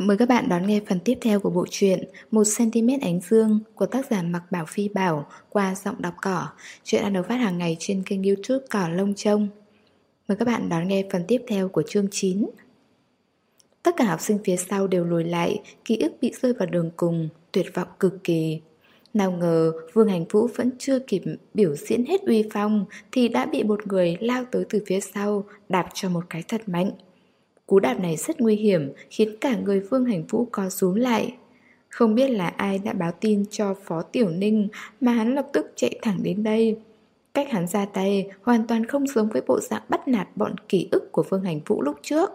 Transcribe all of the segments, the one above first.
Mời các bạn đón nghe phần tiếp theo của bộ truyện 1cm ánh dương của tác giả Mặc Bảo Phi Bảo qua giọng đọc cỏ. Chuyện đang được phát hàng ngày trên kênh youtube Cỏ Lông Trông. Mời các bạn đón nghe phần tiếp theo của chương 9. Tất cả học sinh phía sau đều lùi lại, ký ức bị rơi vào đường cùng, tuyệt vọng cực kỳ. Nào ngờ Vương Hành Vũ vẫn chưa kịp biểu diễn hết uy phong thì đã bị một người lao tới từ phía sau đạp cho một cái thật mạnh. Cú đạp này rất nguy hiểm khiến cả người Vương Hành Vũ co rúm lại. Không biết là ai đã báo tin cho Phó Tiểu Ninh mà hắn lập tức chạy thẳng đến đây. Cách hắn ra tay hoàn toàn không giống với bộ dạng bắt nạt bọn ký ức của Vương Hành Vũ lúc trước,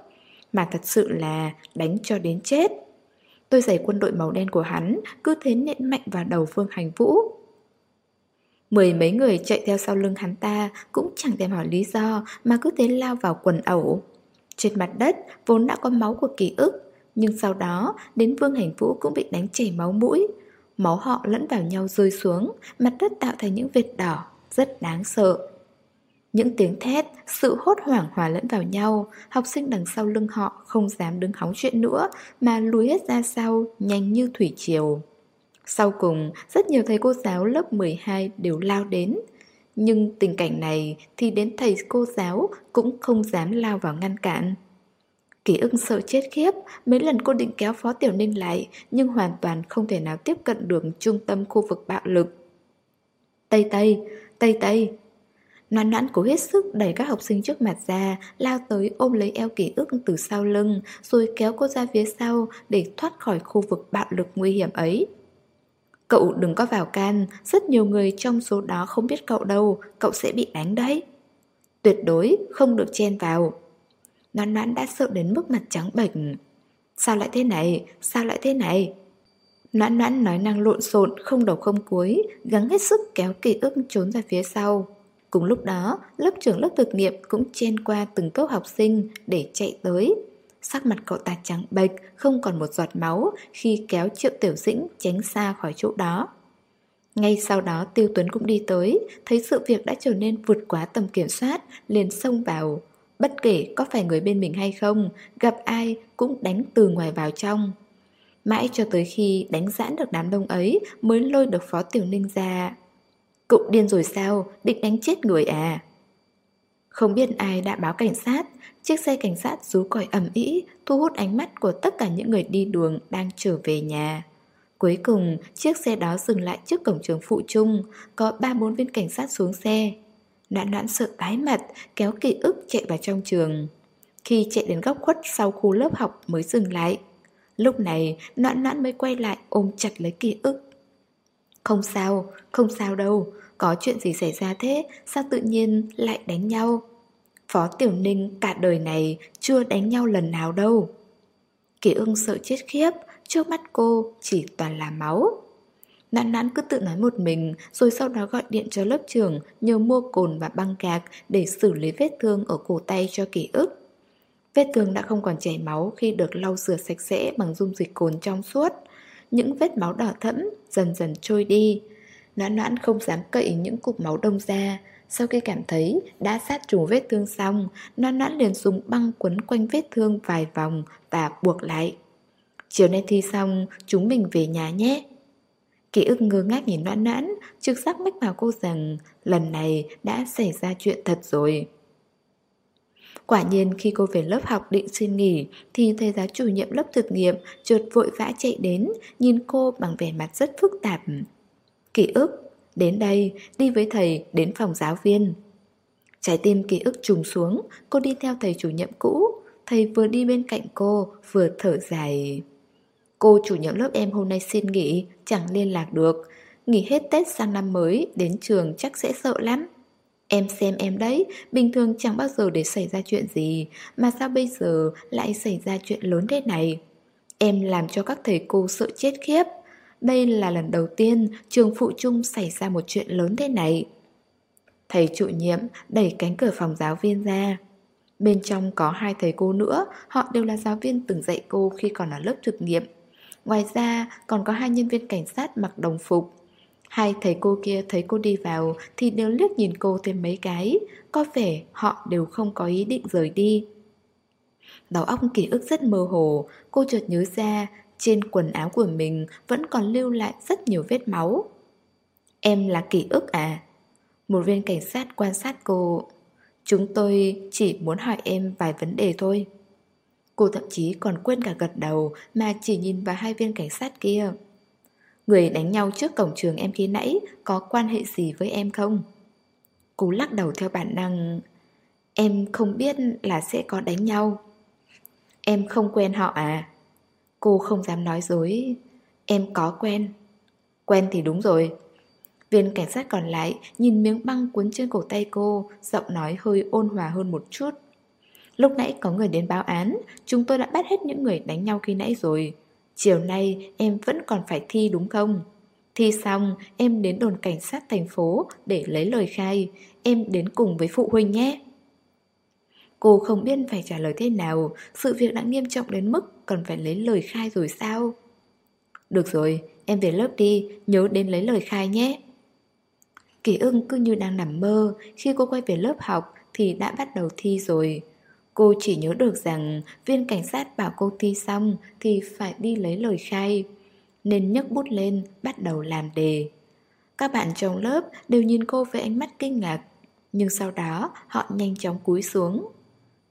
mà thật sự là đánh cho đến chết. tôi giày quân đội màu đen của hắn cứ thế nện mạnh vào đầu Vương Hành Vũ. Mười mấy người chạy theo sau lưng hắn ta cũng chẳng thèm hỏi lý do mà cứ thế lao vào quần ẩu. Trên mặt đất vốn đã có máu của ký ức, nhưng sau đó đến Vương Hành Vũ cũng bị đánh chảy máu mũi. Máu họ lẫn vào nhau rơi xuống, mặt đất tạo thành những vệt đỏ, rất đáng sợ. Những tiếng thét, sự hốt hoảng hòa lẫn vào nhau, học sinh đằng sau lưng họ không dám đứng hóng chuyện nữa mà lùi hết ra sau, nhanh như thủy triều. Sau cùng, rất nhiều thầy cô giáo lớp 12 đều lao đến. Nhưng tình cảnh này thì đến thầy cô giáo cũng không dám lao vào ngăn cản. Ký ức sợ chết khiếp, mấy lần cô định kéo Phó Tiểu Ninh lại nhưng hoàn toàn không thể nào tiếp cận được trung tâm khu vực bạo lực. Tây Tây, Tây Tây, Noan noãn cố hết sức đẩy các học sinh trước mặt ra, lao tới ôm lấy eo ký ức từ sau lưng, rồi kéo cô ra phía sau để thoát khỏi khu vực bạo lực nguy hiểm ấy. Cậu đừng có vào can, rất nhiều người trong số đó không biết cậu đâu, cậu sẽ bị đánh đấy. Tuyệt đối không được chen vào. Noan noãn đã sợ đến mức mặt trắng bệch. Sao lại thế này? Sao lại thế này? Noãn noãn nói năng lộn xộn, không đầu không cuối, gắng hết sức kéo kỳ ức trốn ra phía sau. Cùng lúc đó, lớp trưởng lớp thực nghiệm cũng chen qua từng câu học sinh để chạy tới. Sắc mặt cậu ta trắng bệch, không còn một giọt máu khi kéo Triệu Tiểu Dĩnh tránh xa khỏi chỗ đó. Ngay sau đó Tiêu Tuấn cũng đi tới, thấy sự việc đã trở nên vượt quá tầm kiểm soát, liền xông vào. Bất kể có phải người bên mình hay không, gặp ai cũng đánh từ ngoài vào trong. Mãi cho tới khi đánh giãn được đám đông ấy mới lôi được Phó Tiểu Ninh ra. Cậu điên rồi sao, định đánh chết người à? Không biết ai đã báo cảnh sát, chiếc xe cảnh sát rú còi ầm ĩ, thu hút ánh mắt của tất cả những người đi đường đang trở về nhà. Cuối cùng, chiếc xe đó dừng lại trước cổng trường phụ trung, có ba bốn viên cảnh sát xuống xe. Noãn noãn sợ tái mặt, kéo ký ức chạy vào trong trường. Khi chạy đến góc khuất sau khu lớp học mới dừng lại. Lúc này, noãn noãn mới quay lại ôm chặt lấy ký ức. Không sao, không sao đâu, có chuyện gì xảy ra thế, sao tự nhiên lại đánh nhau? Phó Tiểu Ninh cả đời này chưa đánh nhau lần nào đâu. Kỳ ưng sợ chết khiếp, trước mắt cô chỉ toàn là máu. Nãn nãn cứ tự nói một mình rồi sau đó gọi điện cho lớp trưởng nhờ mua cồn và băng gạc để xử lý vết thương ở cổ tay cho ký ức. Vết thương đã không còn chảy máu khi được lau rửa sạch sẽ bằng dung dịch cồn trong suốt. Những vết máu đỏ thẫm dần dần trôi đi. Noãn noãn không dám cậy những cục máu đông ra. Sau khi cảm thấy đã sát trùng vết thương xong, noãn noãn liền dùng băng quấn quanh vết thương vài vòng và buộc lại. Chiều nay thi xong, chúng mình về nhà nhé. Ký ức ngơ ngác nhìn noãn noãn, trực giác mách bảo cô rằng lần này đã xảy ra chuyện thật rồi. Quả nhiên khi cô về lớp học định xin nghỉ thì thầy giáo chủ nhiệm lớp thực nghiệm chợt vội vã chạy đến, nhìn cô bằng vẻ mặt rất phức tạp. Ký ức, đến đây, đi với thầy đến phòng giáo viên. Trái tim ký ức trùng xuống, cô đi theo thầy chủ nhiệm cũ. Thầy vừa đi bên cạnh cô, vừa thở dài. Cô chủ nhiệm lớp em hôm nay xin nghỉ, chẳng liên lạc được. Nghỉ hết Tết sang năm mới, đến trường chắc sẽ sợ lắm. Em xem em đấy, bình thường chẳng bao giờ để xảy ra chuyện gì, mà sao bây giờ lại xảy ra chuyện lớn thế này? Em làm cho các thầy cô sợ chết khiếp. Đây là lần đầu tiên trường phụ trung xảy ra một chuyện lớn thế này. Thầy chủ nhiệm đẩy cánh cửa phòng giáo viên ra. Bên trong có hai thầy cô nữa, họ đều là giáo viên từng dạy cô khi còn ở lớp thực nghiệm. Ngoài ra còn có hai nhân viên cảnh sát mặc đồng phục. Hai thầy cô kia thấy cô đi vào thì đều liếc nhìn cô thêm mấy cái, có vẻ họ đều không có ý định rời đi. Đầu óc ký ức rất mơ hồ, cô chợt nhớ ra trên quần áo của mình vẫn còn lưu lại rất nhiều vết máu. Em là ký ức à? Một viên cảnh sát quan sát cô. Chúng tôi chỉ muốn hỏi em vài vấn đề thôi. Cô thậm chí còn quên cả gật đầu mà chỉ nhìn vào hai viên cảnh sát kia. Người đánh nhau trước cổng trường em khi nãy có quan hệ gì với em không? Cô lắc đầu theo bản năng. Em không biết là sẽ có đánh nhau. Em không quen họ à? Cô không dám nói dối. Em có quen. Quen thì đúng rồi. Viên cảnh sát còn lại nhìn miếng băng cuốn trên cổ tay cô, giọng nói hơi ôn hòa hơn một chút. Lúc nãy có người đến báo án, chúng tôi đã bắt hết những người đánh nhau khi nãy rồi. Chiều nay em vẫn còn phải thi đúng không? Thi xong, em đến đồn cảnh sát thành phố để lấy lời khai. Em đến cùng với phụ huynh nhé. Cô không biết phải trả lời thế nào, sự việc đã nghiêm trọng đến mức cần phải lấy lời khai rồi sao? Được rồi, em về lớp đi, nhớ đến lấy lời khai nhé. Kỳ ưng cứ như đang nằm mơ, khi cô quay về lớp học thì đã bắt đầu thi rồi. Cô chỉ nhớ được rằng viên cảnh sát bảo cô thi xong thì phải đi lấy lời khai, nên nhấc bút lên bắt đầu làm đề. Các bạn trong lớp đều nhìn cô với ánh mắt kinh ngạc, nhưng sau đó họ nhanh chóng cúi xuống.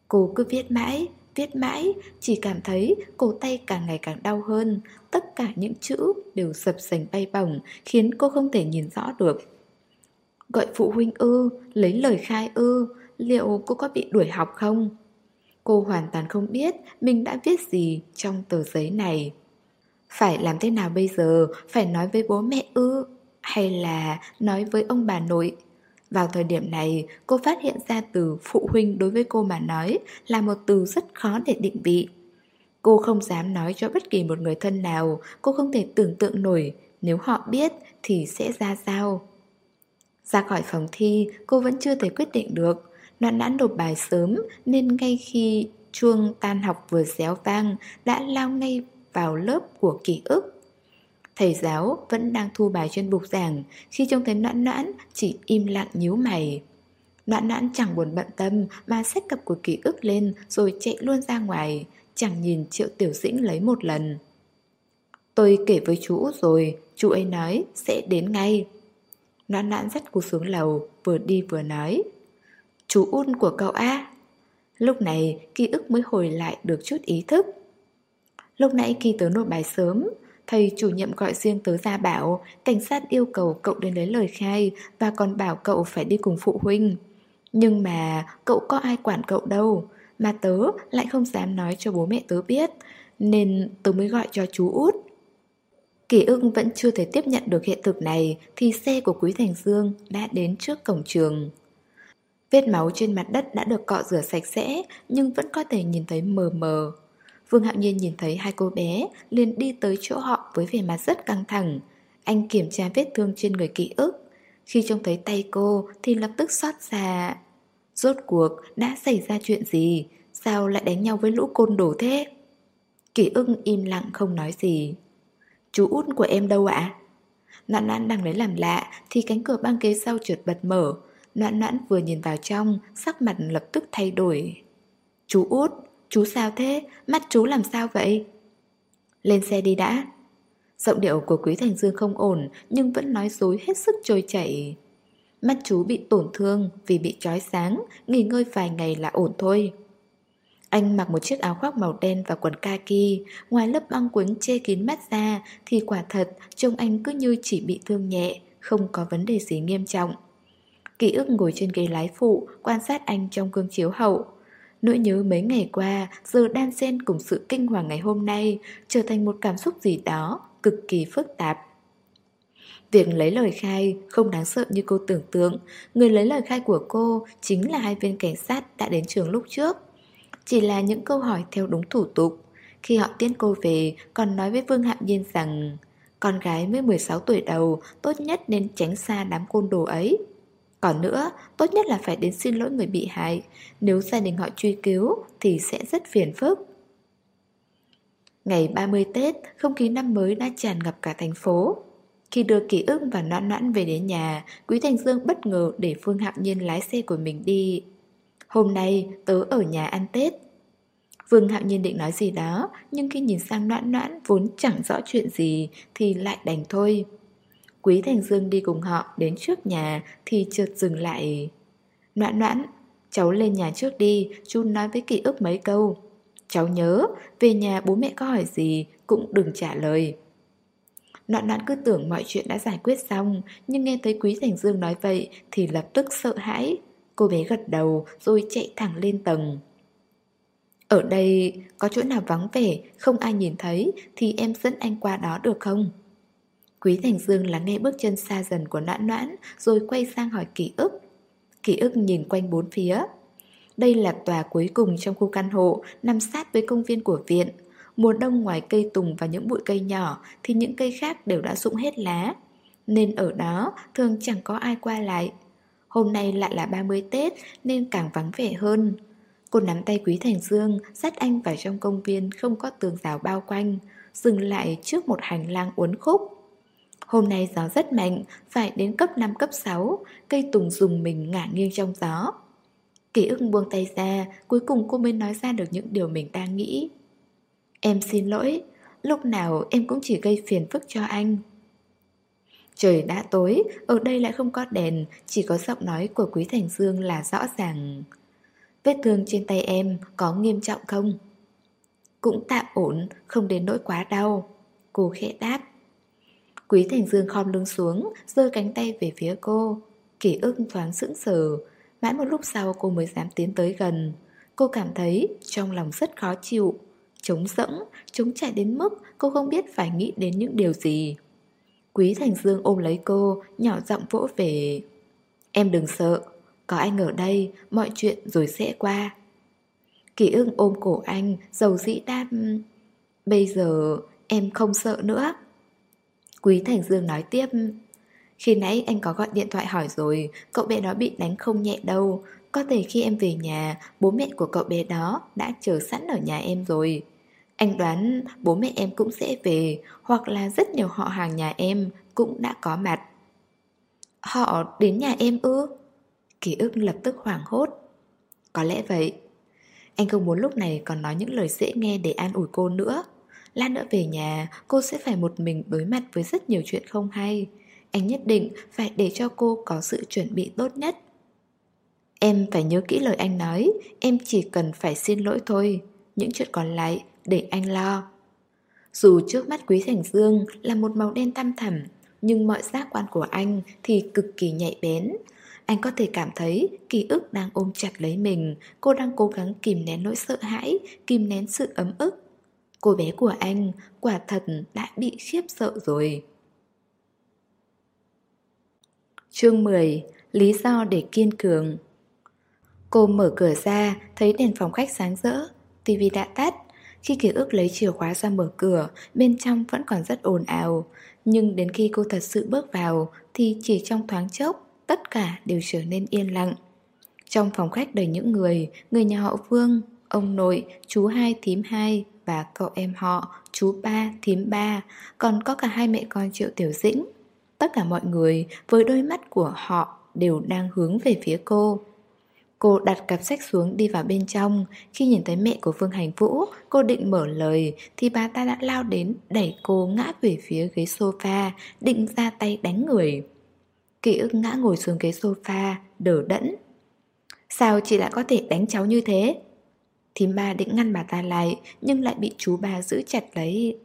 Cô cứ viết mãi, viết mãi, chỉ cảm thấy cổ tay càng ngày càng đau hơn, tất cả những chữ đều sập sành bay bổng khiến cô không thể nhìn rõ được. Gọi phụ huynh ư, lấy lời khai ư, liệu cô có bị đuổi học không? Cô hoàn toàn không biết mình đã viết gì trong tờ giấy này. Phải làm thế nào bây giờ? Phải nói với bố mẹ ư? Hay là nói với ông bà nội? Vào thời điểm này, cô phát hiện ra từ phụ huynh đối với cô mà nói là một từ rất khó để định vị. Cô không dám nói cho bất kỳ một người thân nào, cô không thể tưởng tượng nổi nếu họ biết thì sẽ ra sao. Ra khỏi phòng thi, cô vẫn chưa thể quyết định được. Noãn đã nộp bài sớm nên ngay khi chuông tan học vừa réo vang đã lao ngay vào lớp của ký ức. Thầy giáo vẫn đang thu bài trên bục giảng, Khi trông thấy noãn noãn, chỉ im lặng nhíu mày. Noãn noãn chẳng buồn bận tâm Mà xách cặp của ký ức lên Rồi chạy luôn ra ngoài, Chẳng nhìn triệu tiểu dĩnh lấy một lần. Tôi kể với chú út rồi, Chú ấy nói sẽ đến ngay. Noãn noãn dắt cô xuống lầu, Vừa đi vừa nói, Chú út của cậu A Lúc này, ký ức mới hồi lại được chút ý thức. Lúc nãy khi tớ nộp bài sớm Thầy chủ nhiệm gọi riêng tớ ra bảo, Cảnh sát yêu cầu cậu đến lấy lời khai Và còn bảo cậu phải đi cùng phụ huynh. Nhưng mà cậu có ai quản cậu đâu, Mà tớ lại không dám nói cho bố mẹ tớ biết, Nên tớ mới gọi cho chú út. Kỳ ưng vẫn chưa thể tiếp nhận được hiện thực này Thì xe của Quý Thành Dương đã đến trước cổng trường. Vết máu trên mặt đất đã được cọ rửa sạch sẽ Nhưng vẫn có thể nhìn thấy mờ mờ. Vương Hạo Nhiên nhìn thấy hai cô bé liền đi tới chỗ họ với vẻ mặt rất căng thẳng. Anh kiểm tra vết thương trên người ký ức. Khi trông thấy tay cô thì lập tức xót xa. Rốt cuộc đã xảy ra chuyện gì? Sao lại đánh nhau với lũ côn đồ thế? Kỷ ưng im lặng không nói gì. Chú út của em đâu ạ? Noãn noãn đang lấy làm lạ thì cánh cửa băng ghế sau trượt bật mở. Noãn noãn vừa nhìn vào trong, sắc mặt lập tức thay đổi. Chú út, Chú sao thế? Mắt chú làm sao vậy? Lên xe đi đã. Giọng điệu của Quý Thành Dương không ổn nhưng vẫn nói dối hết sức trôi chảy. Mắt chú bị tổn thương vì bị trói sáng, nghỉ ngơi vài ngày là ổn thôi. Anh mặc một chiếc áo khoác màu đen và quần kaki, ngoài lớp băng quấn che kín mắt ra thì quả thật trông anh cứ như chỉ bị thương nhẹ, không có vấn đề gì nghiêm trọng. Ký ức ngồi trên ghế lái phụ, quan sát anh trong gương chiếu hậu. Nỗi nhớ mấy ngày qua giờ đan xen cùng sự kinh hoàng ngày hôm nay trở thành một cảm xúc gì đó cực kỳ phức tạp. Việc lấy lời khai không đáng sợ như cô tưởng tượng, người lấy lời khai của cô chính là hai viên cảnh sát đã đến trường lúc trước. Chỉ là những câu hỏi theo đúng thủ tục. Khi họ tiễn cô về, còn nói với Vương Hạm Nhiên rằng con gái mới 16 tuổi đầu tốt nhất nên tránh xa đám côn đồ ấy. Còn nữa, tốt nhất là phải đến xin lỗi người bị hại. Nếu gia đình họ truy cứu thì sẽ rất phiền phức. Ngày 30 Tết, không khí năm mới đã tràn ngập cả thành phố. Khi đưa ký ức và noãn noãn về đến nhà Quý Thành Dương bất ngờ để Phương Hạo Nhiên lái xe của mình đi. Hôm nay tớ ở nhà ăn Tết. Vương Hạo Nhiên định nói gì đó, nhưng khi nhìn sang noãn noãn vốn chẳng rõ chuyện gì thì lại đành thôi. Quý Thành Dương đi cùng họ đến trước nhà thì chợt dừng lại. Noãn noãn, cháu lên nhà trước đi, chú nói với ký ức mấy câu. Cháu nhớ, về nhà bố mẹ có hỏi gì cũng đừng trả lời. Noãn noãn cứ tưởng mọi chuyện đã giải quyết xong, nhưng nghe thấy Quý Thành Dương nói vậy thì lập tức sợ hãi. Cô bé gật đầu rồi chạy thẳng lên tầng. Ở đây có chỗ nào vắng vẻ, không ai nhìn thấy thì em dẫn anh qua đó được không? Quý Thành Dương lắng nghe bước chân xa dần của noãn noãn rồi quay sang hỏi ký ức. Ký ức nhìn quanh bốn phía. Đây là tòa cuối cùng trong khu căn hộ nằm sát với công viên của viện. Mùa đông ngoài cây tùng và những bụi cây nhỏ thì những cây khác đều đã rụng hết lá. Nên ở đó thường chẳng có ai qua lại. Hôm nay lại là 30 Tết nên càng vắng vẻ hơn. Cô nắm tay Quý Thành Dương, dắt anh vào trong công viên không có tường rào bao quanh, dừng lại trước một hành lang uốn khúc. Hôm nay gió rất mạnh, phải đến cấp 5 cấp 6, cây tùng dùng mình ngả nghiêng trong gió. Ký ức buông tay ra, cuối cùng cô mới nói ra được những điều mình đang nghĩ. Em xin lỗi, lúc nào em cũng chỉ gây phiền phức cho anh. Trời đã tối, ở đây lại không có đèn, chỉ có giọng nói của Quý Thành Dương là rõ ràng. Vết thương trên tay em có nghiêm trọng không? Cũng tạm ổn, không đến nỗi quá đau. Cô khẽ đáp. Quý Thành Dương khom lưng xuống, giơ cánh tay về phía cô. Kỷ ức thoáng sững sờ. Mãi một lúc sau cô mới dám tiến tới gần. Cô cảm thấy trong lòng rất khó chịu. Trống rỗng, trống chạy đến mức cô không biết phải nghĩ đến những điều gì. Quý Thành Dương ôm lấy cô, nhỏ giọng vỗ về. Em đừng sợ, có anh ở đây, mọi chuyện rồi sẽ qua. Kỳ ưng ôm cổ anh, dầu dĩ đam. Bây giờ em không sợ nữa. Quý Thành Dương nói tiếp. Khi nãy anh có gọi điện thoại hỏi rồi, cậu bé đó bị đánh không nhẹ đâu. Có thể khi em về nhà, bố mẹ của cậu bé đó đã chờ sẵn ở nhà em rồi. Anh đoán bố mẹ em cũng sẽ về, hoặc là rất nhiều họ hàng nhà em cũng đã có mặt. Họ đến nhà em ư? Ký ức lập tức hoảng hốt Có lẽ vậy Anh không muốn lúc này còn nói những lời dễ nghe để an ủi cô nữa Lát nữa về nhà Cô sẽ phải một mình đối mặt với rất nhiều chuyện không hay. Anh nhất định phải để cho cô có sự chuẩn bị tốt nhất. Em phải nhớ kỹ lời anh nói Em chỉ cần phải xin lỗi thôi. Những chuyện còn lại để anh lo. Dù trước mắt Quý Thành Dương là một màu đen tăm thẳm Nhưng mọi giác quan của anh thì cực kỳ nhạy bén. Anh có thể cảm thấy ký ức đang ôm chặt lấy mình, cô đang cố gắng kìm nén nỗi sợ hãi, kìm nén sự ấm ức. Cô bé của anh quả thật đã bị khiếp sợ rồi. Chương 10 Lý do để kiên cường Cô mở cửa ra, thấy đèn phòng khách sáng rỡ, tivi đã tắt. Khi ký ức lấy chìa khóa ra mở cửa, bên trong vẫn còn rất ồn ào. Nhưng đến khi cô thật sự bước vào, thì chỉ trong thoáng chốc, tất cả đều trở nên yên lặng. Trong phòng khách đầy những người, người nhà họ Vương, ông nội, chú hai thím hai và cậu em họ, chú ba, thím ba, còn có cả hai mẹ con Triệu Tiểu Dĩnh. Tất cả mọi người với đôi mắt của họ đều đang hướng về phía cô. Cô đặt cặp sách xuống đi vào bên trong Khi nhìn thấy mẹ của Phương Hành Vũ Cô định mở lời Thì bà ta đã lao đến đẩy cô ngã về phía ghế sofa Định ra tay đánh người Ký ức ngã ngồi xuống ghế sofa, đờ đẫn. Sao chị lại có thể đánh cháu như thế? Thím ba định ngăn bà ta lại, nhưng lại bị chú ba giữ chặt lấy.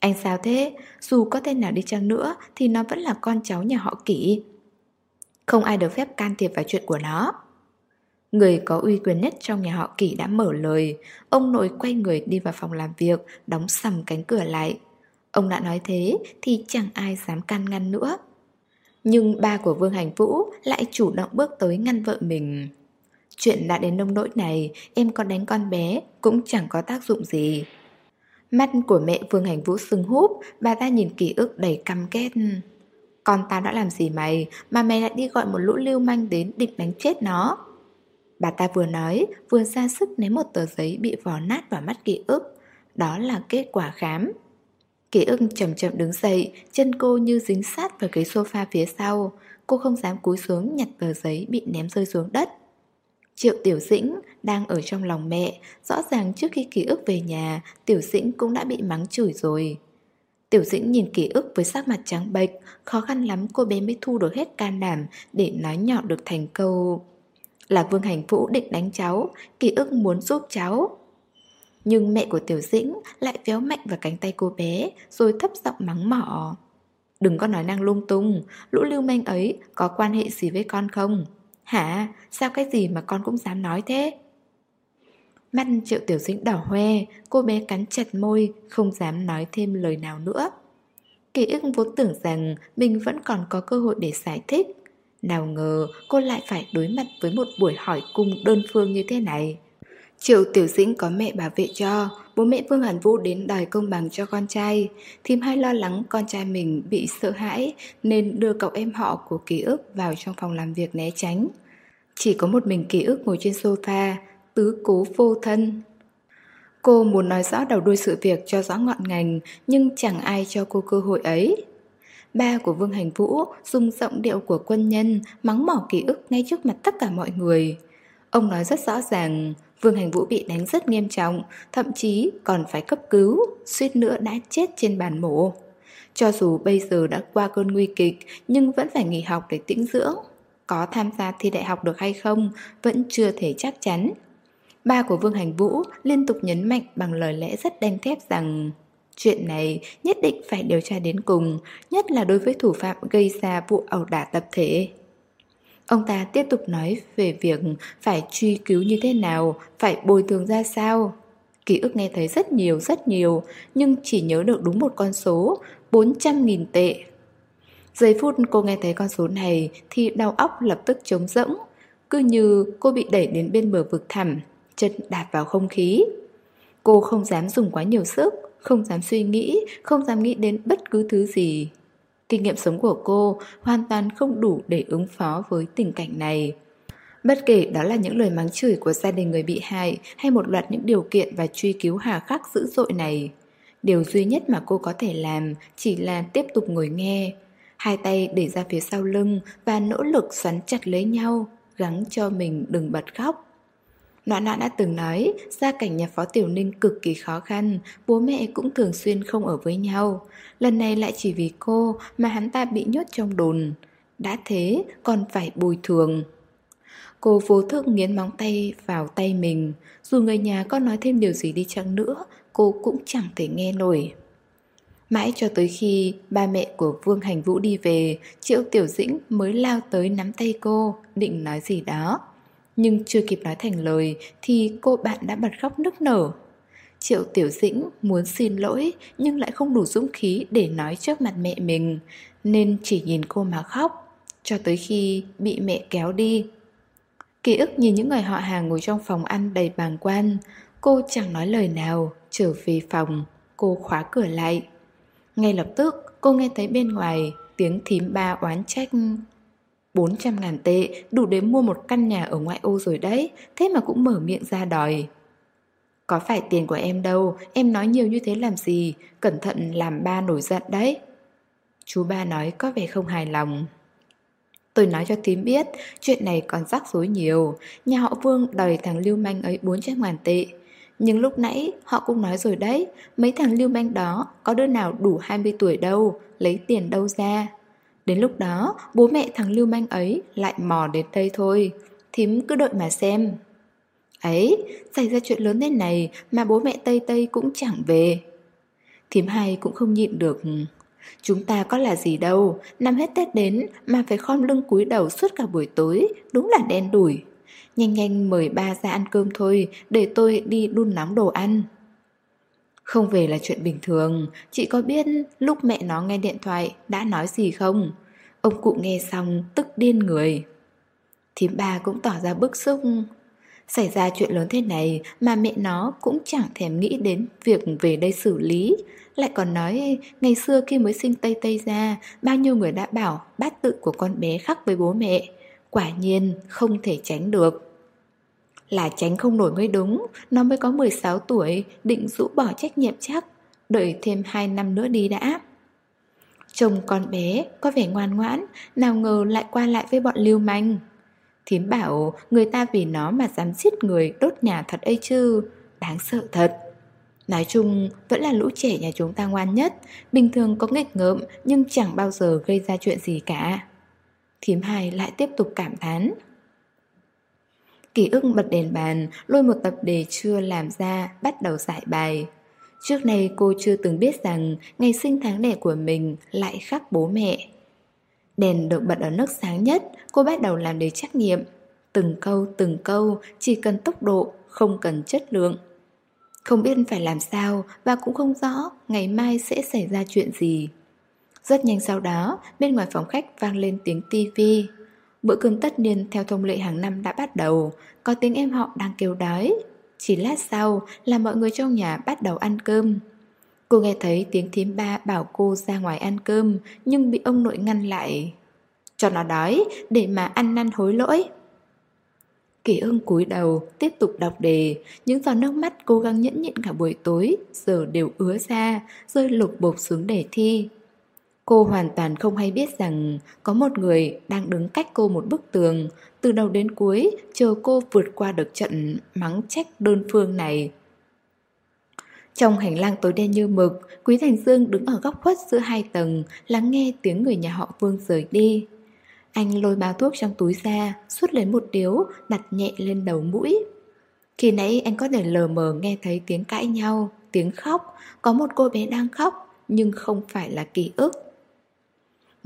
Anh sao thế? Dù có tên nào đi chăng nữa, thì nó vẫn là con cháu nhà họ kỷ. Không ai được phép can thiệp vào chuyện của nó. Người có uy quyền nhất trong nhà họ kỷ đã mở lời. Ông nội quay người đi vào phòng làm việc, đóng sầm cánh cửa lại. Ông đã nói thế thì chẳng ai dám can ngăn nữa. Nhưng ba của Vương Hành Vũ lại chủ động bước tới ngăn vợ mình. Chuyện đã đến nông nỗi này, em có đánh con bé cũng chẳng có tác dụng gì. Mắt của mẹ Vương Hành Vũ sưng húp, bà ta nhìn ký ức đầy căm ghét. Con tao đã làm gì mày, mà mày lại đi gọi một lũ lưu manh đến định đánh chết nó. Bà ta vừa nói, vừa ra sức ném một tờ giấy bị vò nát vào mắt ký ức. Đó là kết quả khám. Ký ức chậm chậm đứng dậy, chân cô như dính sát vào cái sofa phía sau. Cô không dám cúi xuống nhặt tờ giấy bị ném rơi xuống đất. Triệu Tiểu Dĩnh đang ở trong lòng mẹ, rõ ràng trước khi ký ức về nhà, Tiểu Dĩnh cũng đã bị mắng chửi rồi. Tiểu Dĩnh nhìn ký ức với sắc mặt trắng bệch, khó khăn lắm cô bé mới thu được hết can đảm để nói nhỏ được thành câu là Vương Hành Vũ định đánh cháu, ký ức muốn giúp cháu. Nhưng mẹ của Tiểu Dĩnh lại véo mạnh vào cánh tay cô bé rồi thấp giọng mắng mỏ. Đừng có nói năng lung tung, lũ lưu manh ấy có quan hệ gì với con không? Hả? Sao cái gì mà con cũng dám nói thế? Mắt triệu tiểu dĩnh đỏ hoe, cô bé cắn chặt môi, không dám nói thêm lời nào nữa. Kỳ ức vốn tưởng rằng mình vẫn còn có cơ hội để giải thích. Nào ngờ cô lại phải đối mặt với một buổi hỏi cung đơn phương như thế này. Triệu Tiểu Dĩnh có mẹ bảo vệ cho, bố mẹ Vương Hàn Vũ đến đòi công bằng cho con trai. Thím hai lo lắng con trai mình bị sợ hãi nên đưa cậu em họ của ký ức vào trong phòng làm việc né tránh. Chỉ có một mình ký ức ngồi trên sofa, tứ cố vô thân. Cô muốn nói rõ đầu đuôi sự việc cho rõ ngọn ngành nhưng chẳng ai cho cô cơ hội ấy. Ba của Vương Hành Vũ dùng giọng điệu của quân nhân mắng mỏ ký ức ngay trước mặt tất cả mọi người. Ông nói rất rõ ràng Vương Hành Vũ bị đánh rất nghiêm trọng, thậm chí còn phải cấp cứu, suýt nữa đã chết trên bàn mổ. Cho dù bây giờ đã qua cơn nguy kịch nhưng vẫn phải nghỉ học để tĩnh dưỡng. Có tham gia thi đại học được hay không vẫn chưa thể chắc chắn. Ba của Vương Hành Vũ liên tục nhấn mạnh bằng lời lẽ rất đanh thép rằng chuyện này nhất định phải điều tra đến cùng, nhất là đối với thủ phạm gây ra vụ ẩu đả tập thể. Ông ta tiếp tục nói về việc phải truy cứu như thế nào, phải bồi thường ra sao. Ký ức nghe thấy rất nhiều rất nhiều, nhưng chỉ nhớ được đúng một con số, 400.000 tệ. Giây phút cô nghe thấy con số này thì đau óc lập tức trống rỗng, cứ như cô bị đẩy đến bên bờ vực thẳm, chân đạp vào không khí. Cô không dám dùng quá nhiều sức, không dám suy nghĩ, không dám nghĩ đến bất cứ thứ gì. Kinh nghiệm sống của cô hoàn toàn không đủ để ứng phó với tình cảnh này. Bất kể đó là những lời mắng chửi của gia đình người bị hại hay một loạt những điều kiện và truy cứu hà khắc dữ dội này. Điều duy nhất mà cô có thể làm chỉ là tiếp tục ngồi nghe. Hai tay để ra phía sau lưng và nỗ lực xoắn chặt lấy nhau, gắng cho mình đừng bật khóc. Nọ nọ đã từng nói, gia cảnh nhà Phó Tiểu Ninh cực kỳ khó khăn, bố mẹ cũng thường xuyên không ở với nhau. Lần này lại chỉ vì cô mà hắn ta bị nhốt trong đồn. Đã thế, còn phải bồi thường. Cô vô thức nghiến móng tay vào tay mình, dù người nhà có nói thêm điều gì đi chăng nữa, cô cũng chẳng thể nghe nổi. Mãi cho tới khi ba mẹ của Vương Hành Vũ đi về, Triệu Tiểu Dĩnh mới lao tới nắm tay cô, định nói gì đó. Nhưng chưa kịp nói thành lời thì cô bạn đã bật khóc nức nở. Triệu Tiểu Dĩnh muốn xin lỗi nhưng lại không đủ dũng khí để nói trước mặt mẹ mình, nên chỉ nhìn cô mà khóc, cho tới khi bị mẹ kéo đi. Ký ức nhìn những người họ hàng ngồi trong phòng ăn đầy bàng quan, cô chẳng nói lời nào, trở về phòng, cô khóa cửa lại. Ngay lập tức cô nghe thấy bên ngoài tiếng thím ba oán trách 400 ngàn tệ đủ để mua một căn nhà ở ngoại ô rồi đấy, thế mà cũng mở miệng ra đòi. Có phải tiền của em đâu, em nói nhiều như thế làm gì, cẩn thận làm ba nổi giận đấy. Chú ba nói có vẻ không hài lòng. Tôi nói cho tím biết, chuyện này còn rắc rối nhiều. Nhà họ Vương đòi thằng lưu manh ấy 400 ngàn tệ. Nhưng lúc nãy họ cũng nói rồi đấy, mấy thằng lưu manh đó có đứa nào đủ 20 tuổi đâu, lấy tiền đâu ra. Đến lúc đó, bố mẹ thằng lưu manh ấy lại mò đến đây thôi. Thím cứ đợi mà xem. Ấy, xảy ra chuyện lớn thế này mà bố mẹ Tây Tây cũng chẳng về. Thím hai cũng không nhịn được. Chúng ta có là gì đâu, năm hết Tết đến mà phải khom lưng cúi đầu suốt cả buổi tối, đúng là đen đủi. Nhanh nhanh mời ba ra ăn cơm thôi, để tôi đi đun nóng đồ ăn. Không về là chuyện bình thường, chị có biết lúc mẹ nó nghe điện thoại đã nói gì không? Ông cụ nghe xong tức điên người. Thím ba cũng tỏ ra bức xúc. Xảy ra chuyện lớn thế này mà mẹ nó cũng chẳng thèm nghĩ đến việc về đây xử lý. Lại còn nói ngày xưa khi mới sinh Tây Tây ra, bao nhiêu người đã bảo bát tự của con bé khác với bố mẹ. Quả nhiên không thể tránh được. Là tránh không nổi mới đúng, nó mới có 16 tuổi, định rũ bỏ trách nhiệm chắc, đợi thêm 2 năm nữa đi đã. Chồng con bé có vẻ ngoan ngoãn, nào ngờ lại qua lại với bọn lưu manh. Thím bảo người ta vì nó mà dám giết người đốt nhà thật ấy chứ. Đáng sợ thật. Nói chung vẫn là lũ trẻ nhà chúng ta ngoan nhất. Bình thường có nghịch ngợm Nhưng chẳng bao giờ gây ra chuyện gì cả. Thím hai lại tiếp tục cảm thán. Ký ức bật đèn bàn, Lôi một tập đề chưa làm ra, Bắt đầu giải bài. Trước này cô chưa từng biết rằng Ngày sinh tháng đẻ của mình Lại khác bố mẹ. Đèn được bật ở nước sáng nhất, Cô bắt đầu làm đề trắc nghiệm. Từng câu từng câu, Chỉ cần tốc độ, Không cần chất lượng. Không biết phải làm sao Và cũng không rõ ngày mai sẽ xảy ra chuyện gì. Rất nhanh sau đó, Bên ngoài phòng khách vang lên tiếng tivi Bữa cơm tất niên theo thông lệ hàng năm đã bắt đầu. Có tiếng em họ đang kêu đói. Chỉ lát sau là mọi người trong nhà bắt đầu ăn cơm. Cô nghe thấy tiếng thím ba bảo cô ra ngoài ăn cơm, Nhưng bị ông nội ngăn lại. Cho nó đói, để mà ăn năn hối lỗi. Kỷ ưng cúi đầu, tiếp tục đọc đề. Những giọt nước mắt cố gắng nhẫn nhịn cả buổi tối, Giờ đều ứa ra, Rơi lục bột xuống đề thi. Cô hoàn toàn không hay biết rằng Có một người đang đứng cách cô một bức tường Từ đầu đến cuối Chờ cô vượt qua được trận mắng trách đơn phương này trong hành lang tối đen như mực, Quý Thành Dương đứng ở góc khuất giữa hai tầng, lắng nghe tiếng người nhà họ Vương rời đi. Anh lôi bao thuốc trong túi ra, suốt lấy một điếu, đặt nhẹ lên đầu mũi. Khi nãy anh có thể lờ mờ nghe thấy tiếng cãi nhau, tiếng khóc, có một cô bé đang khóc, nhưng không phải là ký ức.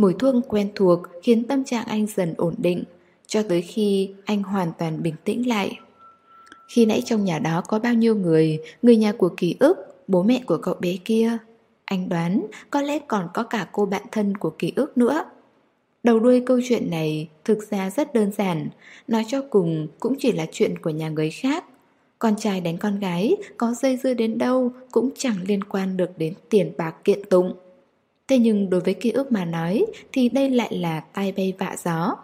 Mùi thuốc quen thuộc khiến tâm trạng anh dần ổn định, cho tới khi anh hoàn toàn bình tĩnh lại. Khi nãy trong nhà đó có bao nhiêu người, người nhà của ký ức, bố mẹ của cậu bé kia. Anh đoán có lẽ còn có cả cô bạn thân của ký ức nữa. Đầu đuôi câu chuyện này thực ra rất đơn giản, nói cho cùng cũng chỉ là chuyện của nhà người khác. Con trai đánh con gái có dây dưa đến đâu cũng chẳng liên quan được đến tiền bạc kiện tụng. Thế nhưng đối với ký ức mà nói thì đây lại là tai bay vạ gió.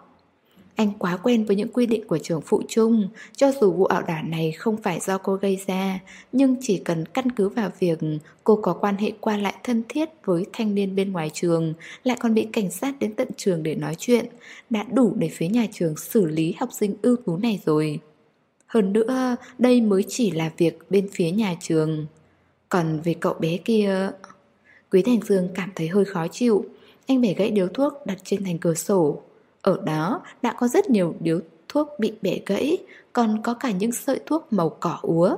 Anh quá quen với những quy định của trường phụ trung, cho dù vụ ảo đả này không phải do cô gây ra, nhưng chỉ cần căn cứ vào việc cô có quan hệ qua lại thân thiết với thanh niên bên ngoài trường, lại còn bị cảnh sát đến tận trường để nói chuyện, đã đủ để phía nhà trường xử lý học sinh ưu tú này rồi. Hơn nữa, đây mới chỉ là việc bên phía nhà trường. Còn về cậu bé kia... Quý Thành Dương cảm thấy hơi khó chịu. Anh bẻ gãy điếu thuốc đặt trên thành cửa sổ. Ở đó đã có rất nhiều điếu thuốc bị bẻ gãy, còn có cả những sợi thuốc màu cỏ úa.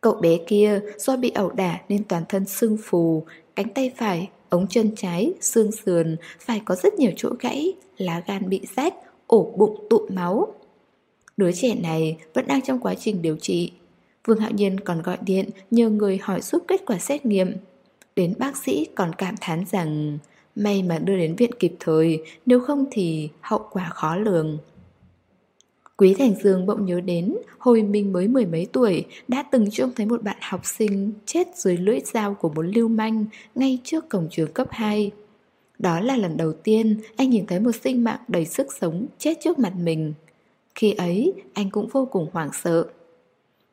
Cậu bé kia do bị ẩu đả nên toàn thân sưng phù, cánh tay phải, ống chân trái, xương sườn phải có rất nhiều chỗ gãy, lá gan bị rách, ổ bụng tụ máu. Đứa trẻ này vẫn đang trong quá trình điều trị. Vương Hạo Nhiên còn gọi điện nhờ người hỏi giúp kết quả xét nghiệm. Đến bác sĩ còn cảm thán rằng May mà đưa đến viện kịp thời, nếu không thì hậu quả khó lường. Quý Thành Dương bỗng nhớ đến hồi mình mới mười mấy tuổi đã từng trông thấy một bạn học sinh chết dưới lưỡi dao của một lưu manh ngay trước cổng trường cấp 2. Đó là lần đầu tiên anh nhìn thấy một sinh mạng đầy sức sống chết trước mặt mình. Khi ấy anh cũng vô cùng hoảng sợ.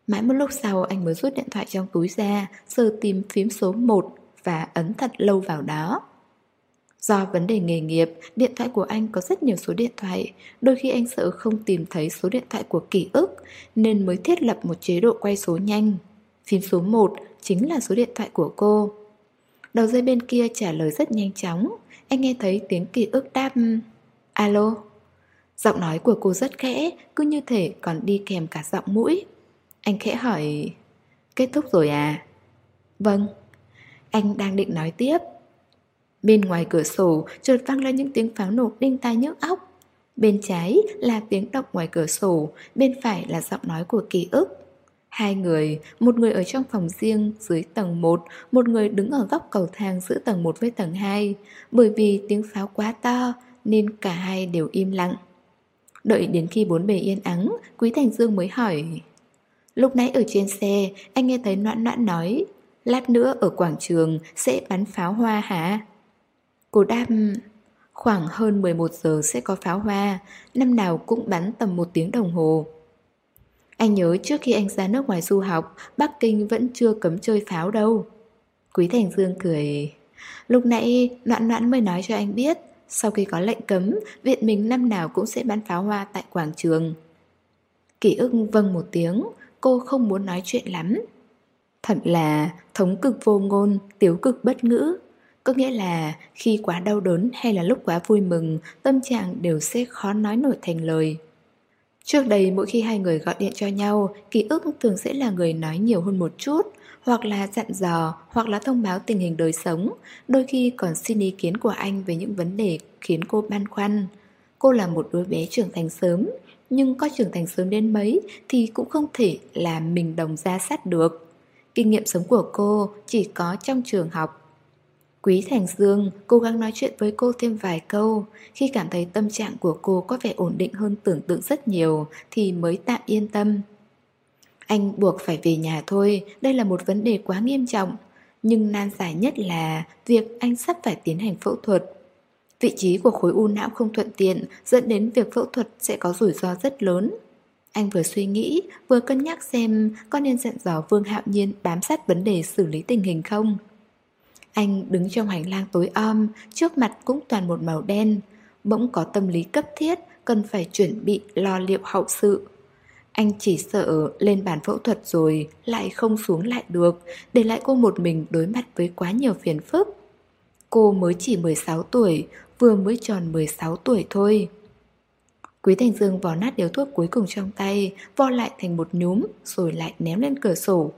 Mãi một lúc sau anh mới rút điện thoại trong túi ra, sờ tìm phím số 1 và ấn thật lâu vào đó. Do vấn đề nghề nghiệp, điện thoại của anh có rất nhiều số điện thoại, đôi khi anh sợ không tìm thấy số điện thoại của ký ức nên mới thiết lập một chế độ quay số nhanh. Phím số 1 chính là số điện thoại của cô. Đầu dây bên kia trả lời rất nhanh chóng, anh nghe thấy tiếng ký ức đáp Alo. Giọng nói của cô rất khẽ, cứ như thể còn đi kèm cả giọng mũi. Anh khẽ hỏi Kết thúc rồi à? Vâng. Anh đang định nói tiếp Bên ngoài cửa sổ chợt vang lên những tiếng pháo nổ đinh tai nhức óc. Bên trái là tiếng động ngoài cửa sổ, bên phải là giọng nói của ký ức. Hai người, một người ở trong phòng riêng dưới tầng 1, một người đứng ở góc cầu thang giữa tầng 1 với tầng 2. Bởi vì tiếng pháo quá to nên cả hai đều im lặng. Đợi đến khi bốn bề yên ắng, Quý Thành Dương mới hỏi. Lúc nãy ở trên xe, anh nghe thấy noãn noãn nói, lát nữa ở quảng trường sẽ bắn pháo hoa hả? Cô đáp khoảng hơn 11 giờ sẽ có pháo hoa, năm nào cũng bắn tầm một tiếng đồng hồ. Anh nhớ trước khi anh ra nước ngoài du học, Bắc Kinh vẫn chưa cấm chơi pháo đâu. Quý Thành Dương cười. Lúc nãy Noãn Noãn mới nói cho anh biết, Sau khi có lệnh cấm, viện mình năm nào cũng sẽ bắn pháo hoa tại quảng trường. Kỷ ưng vâng một tiếng, cô không muốn nói chuyện lắm. Thật là thống cực vô ngôn, tiếu cực bất ngữ. Có nghĩa là khi quá đau đớn hay là lúc quá vui mừng, tâm trạng đều sẽ khó nói nổi thành lời. Trước đây mỗi khi hai người gọi điện cho nhau, ký ức thường sẽ là người nói nhiều hơn một chút, hoặc là dặn dò, hoặc là thông báo tình hình đời sống, đôi khi còn xin ý kiến của anh về những vấn đề khiến cô băn khoăn. Cô là một đứa bé trưởng thành sớm, nhưng có trưởng thành sớm đến mấy thì cũng không thể là mình đồng ra sát được. Kinh nghiệm sống của cô chỉ có trong trường học. Quý Thành Dương cố gắng nói chuyện với cô thêm vài câu. Khi cảm thấy tâm trạng của cô có vẻ ổn định hơn tưởng tượng rất nhiều, Thì mới tạm yên tâm. Anh buộc phải về nhà thôi, Đây là một vấn đề quá nghiêm trọng. Nhưng nan giải nhất là Việc anh sắp phải tiến hành phẫu thuật. Vị trí của khối u não không thuận tiện, Dẫn đến việc phẫu thuật sẽ có rủi ro rất lớn anh vừa suy nghĩ, vừa cân nhắc xem có nên dặn dò Vương Hạo Nhiên bám sát vấn đề xử lý tình hình không. Anh đứng trong hành lang tối om, trước mặt cũng toàn một màu đen. Bỗng có tâm lý cấp thiết, cần phải chuẩn bị lo liệu hậu sự. Anh chỉ sợ lên bàn phẫu thuật rồi lại không xuống lại được, để lại cô một mình đối mặt với quá nhiều phiền phức. Cô mới chỉ 16 tuổi, vừa mới tròn 16 tuổi thôi. Quý Thành Dương vò nát điếu thuốc cuối cùng trong tay, vo lại thành một nhúm rồi lại ném lên cửa sổ.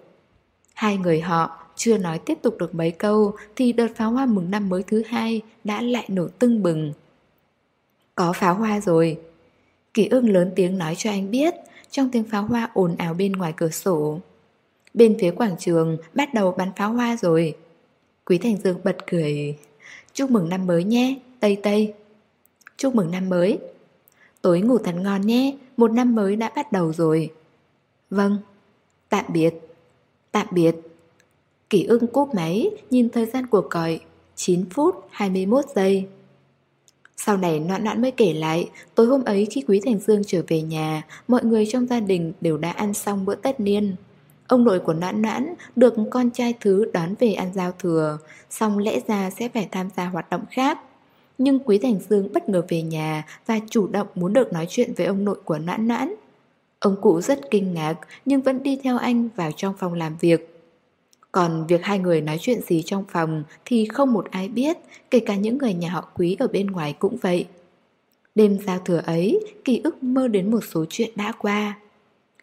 Hai người họ chưa nói tiếp tục được mấy câu thì đợt pháo hoa mừng năm mới thứ hai đã lại nổ tưng bừng. Có pháo hoa rồi. Kỷ ưng lớn tiếng nói cho anh biết trong tiếng pháo hoa ồn ào bên ngoài cửa sổ. Bên phía quảng trường bắt đầu bắn pháo hoa rồi. Quý Thành Dương bật cười. Chúc mừng năm mới nhé, Tây Tây. Chúc mừng năm mới. Tối ngủ thật ngon nhé, một năm mới đã bắt đầu rồi. Vâng, tạm biệt. Tạm biệt. Kỷ ưng cúp máy, nhìn thời gian của còi 9 phút 21 giây Sau này noãn noãn mới kể lại Tối hôm ấy khi Quý Thành Dương trở về nhà Mọi người trong gia đình đều đã ăn xong bữa tất niên Ông nội của noãn noãn được con trai thứ đón về ăn giao thừa Xong lẽ ra sẽ phải tham gia hoạt động khác nhưng Quý Thành Dương bất ngờ về nhà Và chủ động muốn được nói chuyện với ông nội của noãn noãn Ông cụ rất kinh ngạc nhưng vẫn đi theo anh vào trong phòng làm việc còn việc hai người nói chuyện gì trong phòng thì không một ai biết, kể cả những người nhà họ quý ở bên ngoài cũng vậy. Đêm giao thừa ấy, ký ức mơ đến một số chuyện đã qua.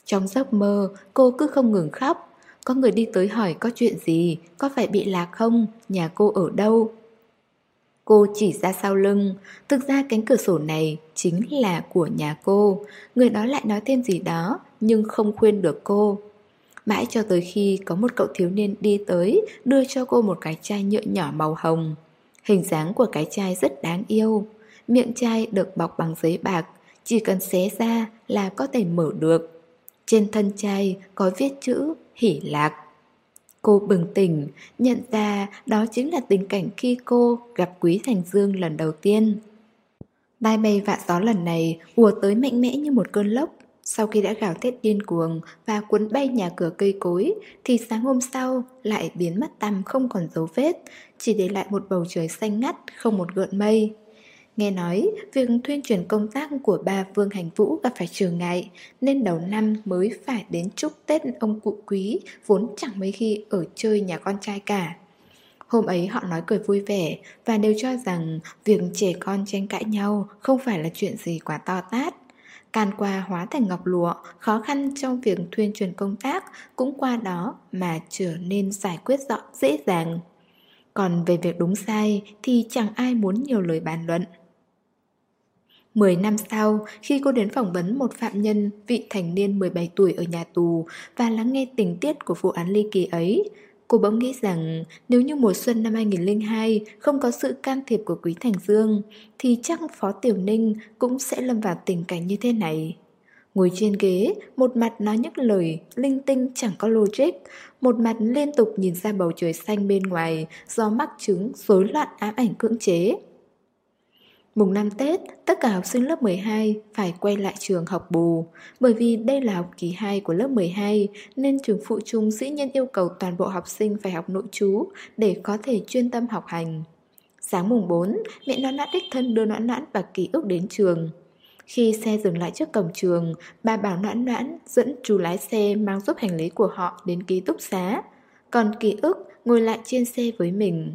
Trong giấc mơ, cô cứ không ngừng khóc. Có người đi tới hỏi có chuyện gì, có phải bị lạc không, nhà cô ở đâu. Cô chỉ ra sau lưng, thực ra cánh cửa sổ này chính là của nhà cô. Người đó lại nói thêm gì đó, nhưng không khuyên được cô. Mãi cho tới khi có một cậu thiếu niên đi tới Đưa cho cô một cái chai nhựa nhỏ màu hồng. Hình dáng của cái chai rất đáng yêu. Miệng chai được bọc bằng giấy bạc Chỉ cần xé ra là có thể mở được. Trên thân chai có viết chữ hỉ lạc. Cô bừng tỉnh, nhận ra đó chính là tình cảnh khi cô gặp Quý Thành Dương lần đầu tiên. Tai bay vạ gió lần này ùa tới mạnh mẽ như một cơn lốc, sau khi đã gào thét điên cuồng và cuốn bay nhà cửa cây cối, thì sáng hôm sau lại biến mất tăm không còn dấu vết, chỉ để lại một bầu trời xanh ngắt, không một gợn mây. Nghe nói, việc thuyên truyền công tác của ba Vương Hành Vũ gặp phải trường ngại, nên đầu năm mới phải đến chúc Tết ông cụ quý, vốn chẳng mấy khi ở chơi nhà con trai cả. Hôm ấy họ nói cười vui vẻ và đều cho rằng việc trẻ con tranh cãi nhau không phải là chuyện gì quá to tát. Can qua hóa thành ngọc lụa, khó khăn trong việc thuyên truyền công tác cũng qua đó mà trở nên giải quyết rõ dễ dàng. Còn về việc đúng sai thì chẳng ai muốn nhiều lời bàn luận. Mười năm sau, khi cô đến phỏng vấn một phạm nhân vị thành niên 17 tuổi ở nhà tù và lắng nghe tình tiết của vụ án ly kỳ ấy, Cô bỗng nghĩ rằng nếu như mùa xuân năm 2002 không có sự can thiệp của Quý Thành Dương thì chắc Phó Tiểu Ninh cũng sẽ lâm vào tình cảnh như thế này. Ngồi trên ghế, một mặt nói những lời linh tinh chẳng có logic, một mặt liên tục nhìn ra bầu trời xanh bên ngoài do mắc chứng rối loạn ám ảnh cưỡng chế. Mùng năm Tết, tất cả học sinh lớp 12 phải quay lại trường học bù. Bởi vì đây là học kỳ 2 của lớp 12, nên trường phụ trung dĩ nhiên yêu cầu toàn bộ học sinh phải học nội trú để có thể chuyên tâm học hành. Sáng mùng 4, mẹ noãn noãn đích thân đưa noãn noãn và ký ức đến trường. Khi xe dừng lại trước cổng trường, bà bảo noãn noãn dẫn chú lái xe mang giúp hành lý của họ đến ký túc xá. Còn ký ức ngồi lại trên xe với mình.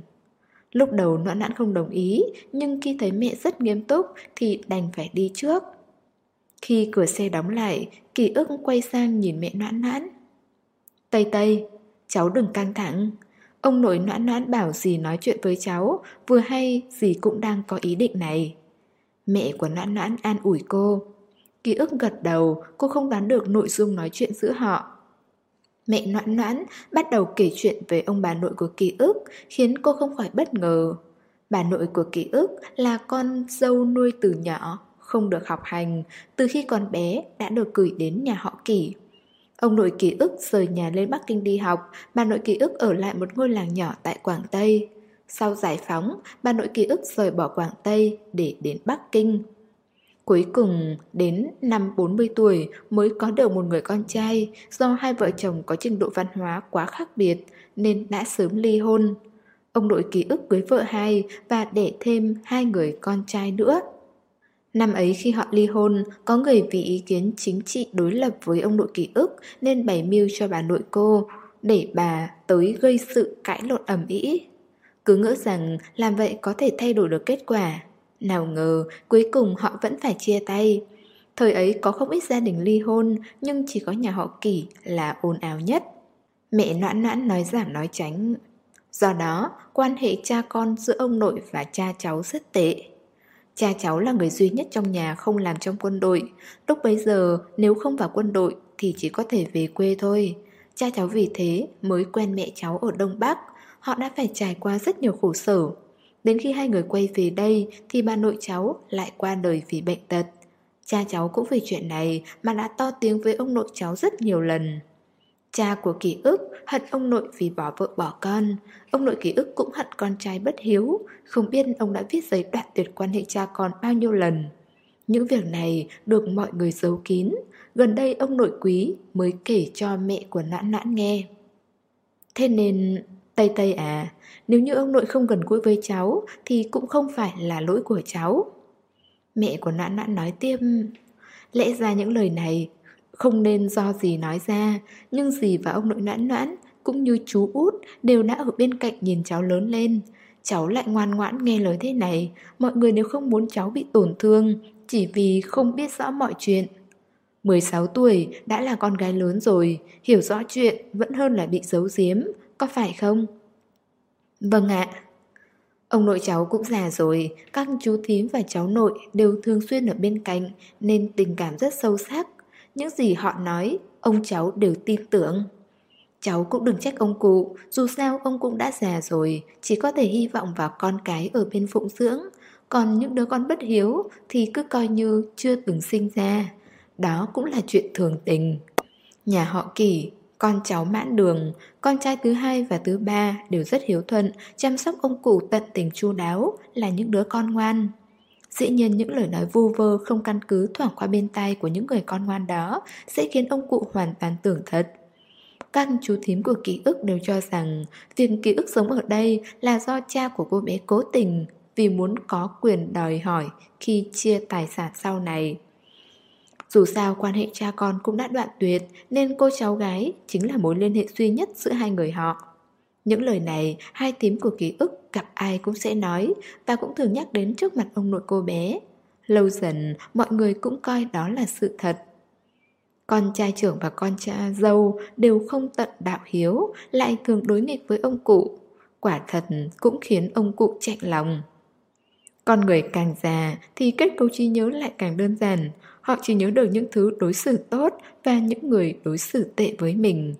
Lúc đầu noãn noãn không đồng ý, nhưng khi thấy mẹ rất nghiêm túc thì đành phải đi trước. Khi cửa xe đóng lại, kỳ ức quay sang nhìn mẹ noãn noãn. Tây Tây, cháu đừng căng thẳng. Ông nội noãn noãn bảo gì nói chuyện với cháu, vừa hay gì cũng đang có ý định này. Mẹ của noãn noãn an ủi cô. Ký ức gật đầu, cô không đoán được nội dung nói chuyện giữa họ. Mẹ noãn noãn bắt đầu kể chuyện về ông bà nội của ký ức, khiến cô không khỏi bất ngờ. Bà nội của ký ức là con dâu nuôi từ nhỏ, không được học hành, từ khi còn bé đã được gửi đến nhà họ kỷ. Ông nội ký ức rời nhà lên Bắc Kinh đi học, bà nội ký ức ở lại một ngôi làng nhỏ tại Quảng Tây. Sau giải phóng, bà nội ký ức rời bỏ Quảng Tây để đến Bắc Kinh. Cuối cùng, đến năm 40 tuổi mới có được một người con trai do hai vợ chồng có trình độ văn hóa quá khác biệt nên đã sớm ly hôn. Ông nội ký ức cưới vợ hai và đẻ thêm hai người con trai nữa. Năm ấy khi họ ly hôn, có người vì ý kiến chính trị đối lập với ông nội ký ức nên bày mưu cho bà nội cô, để bà tới gây sự cãi lộn ẩm ĩ. Cứ ngỡ rằng làm vậy có thể thay đổi được kết quả. Nào ngờ, cuối cùng họ vẫn phải chia tay. Thời ấy có không ít gia đình ly hôn, nhưng chỉ có nhà họ kỷ là ồn ào nhất. Mẹ noãn noãn nói giảm nói tránh. Do đó, quan hệ cha con giữa ông nội và cha cháu rất tệ. Cha cháu là người duy nhất trong nhà không làm trong quân đội. Lúc bấy giờ, nếu không vào quân đội thì chỉ có thể về quê thôi. Cha cháu vì thế mới quen mẹ cháu ở Đông Bắc. Họ đã phải trải qua rất nhiều khổ sở. Đến khi hai người quay về đây thì bà nội cháu lại qua đời vì bệnh tật. Cha cháu cũng vì chuyện này mà đã to tiếng với ông nội cháu rất nhiều lần. Cha của ký ức hận ông nội vì bỏ vợ bỏ con. Ông nội ký ức cũng hận con trai bất hiếu. Không biết ông đã viết giấy đoạn tuyệt quan hệ cha con bao nhiêu lần. Những việc này được mọi người giấu kín. Gần đây ông nội quý mới kể cho mẹ của nãn nãn nghe. Thế nên, Tây Tây à, nếu như ông nội không gần gũi với cháu thì cũng không phải là lỗi của cháu. Mẹ của nãn nãn nói tiếp, lẽ ra những lời này không nên do gì nói ra, nhưng dì và ông nội nãn nãn cũng như chú út đều đã ở bên cạnh nhìn cháu lớn lên. Cháu lại ngoan ngoãn nghe lời thế này, mọi người nếu không muốn cháu bị tổn thương, chỉ vì không biết rõ mọi chuyện. 16 tuổi đã là con gái lớn rồi, hiểu rõ chuyện vẫn hơn là bị giấu giếm, có phải không? Vâng ạ. Ông nội cháu cũng già rồi, các chú thím và cháu nội đều thường xuyên ở bên cạnh nên tình cảm rất sâu sắc. Những gì họ nói, ông cháu đều tin tưởng. Cháu cũng đừng trách ông cụ, dù sao ông cũng đã già rồi, chỉ có thể hy vọng vào con cái ở bên phụng dưỡng. Còn những đứa con bất hiếu thì cứ coi như chưa từng sinh ra. Đó cũng là chuyện thường tình. Nhà họ kỳ, con cháu mãn đường, con trai thứ hai và thứ ba đều rất hiếu thuận, chăm sóc ông cụ tận tình chu đáo, là những đứa con ngoan. Dĩ nhiên những lời nói vu vơ không căn cứ thoảng qua bên tai của những người con ngoan đó sẽ khiến ông cụ hoàn toàn tưởng thật. Các chú thím của ký ức đều cho rằng việc ký ức sống ở đây là do cha của cô bé cố tình vì muốn có quyền đòi hỏi khi chia tài sản sau này. Dù sao quan hệ cha con cũng đã đoạn tuyệt nên cô cháu gái chính là mối liên hệ duy nhất giữa hai người họ. Những lời này hai tím của ký ức gặp ai cũng sẽ nói và cũng thường nhắc đến trước mặt ông nội cô bé. Lâu dần mọi người cũng coi đó là sự thật. Con trai trưởng và con cha dâu đều không tận đạo hiếu, lại thường đối nghịch với ông cụ. Quả thật cũng khiến ông cụ chạy lòng. Con người càng già thì kết cấu trí nhớ lại càng đơn giản, họ chỉ nhớ được những thứ đối xử tốt và những người đối xử tệ với mình.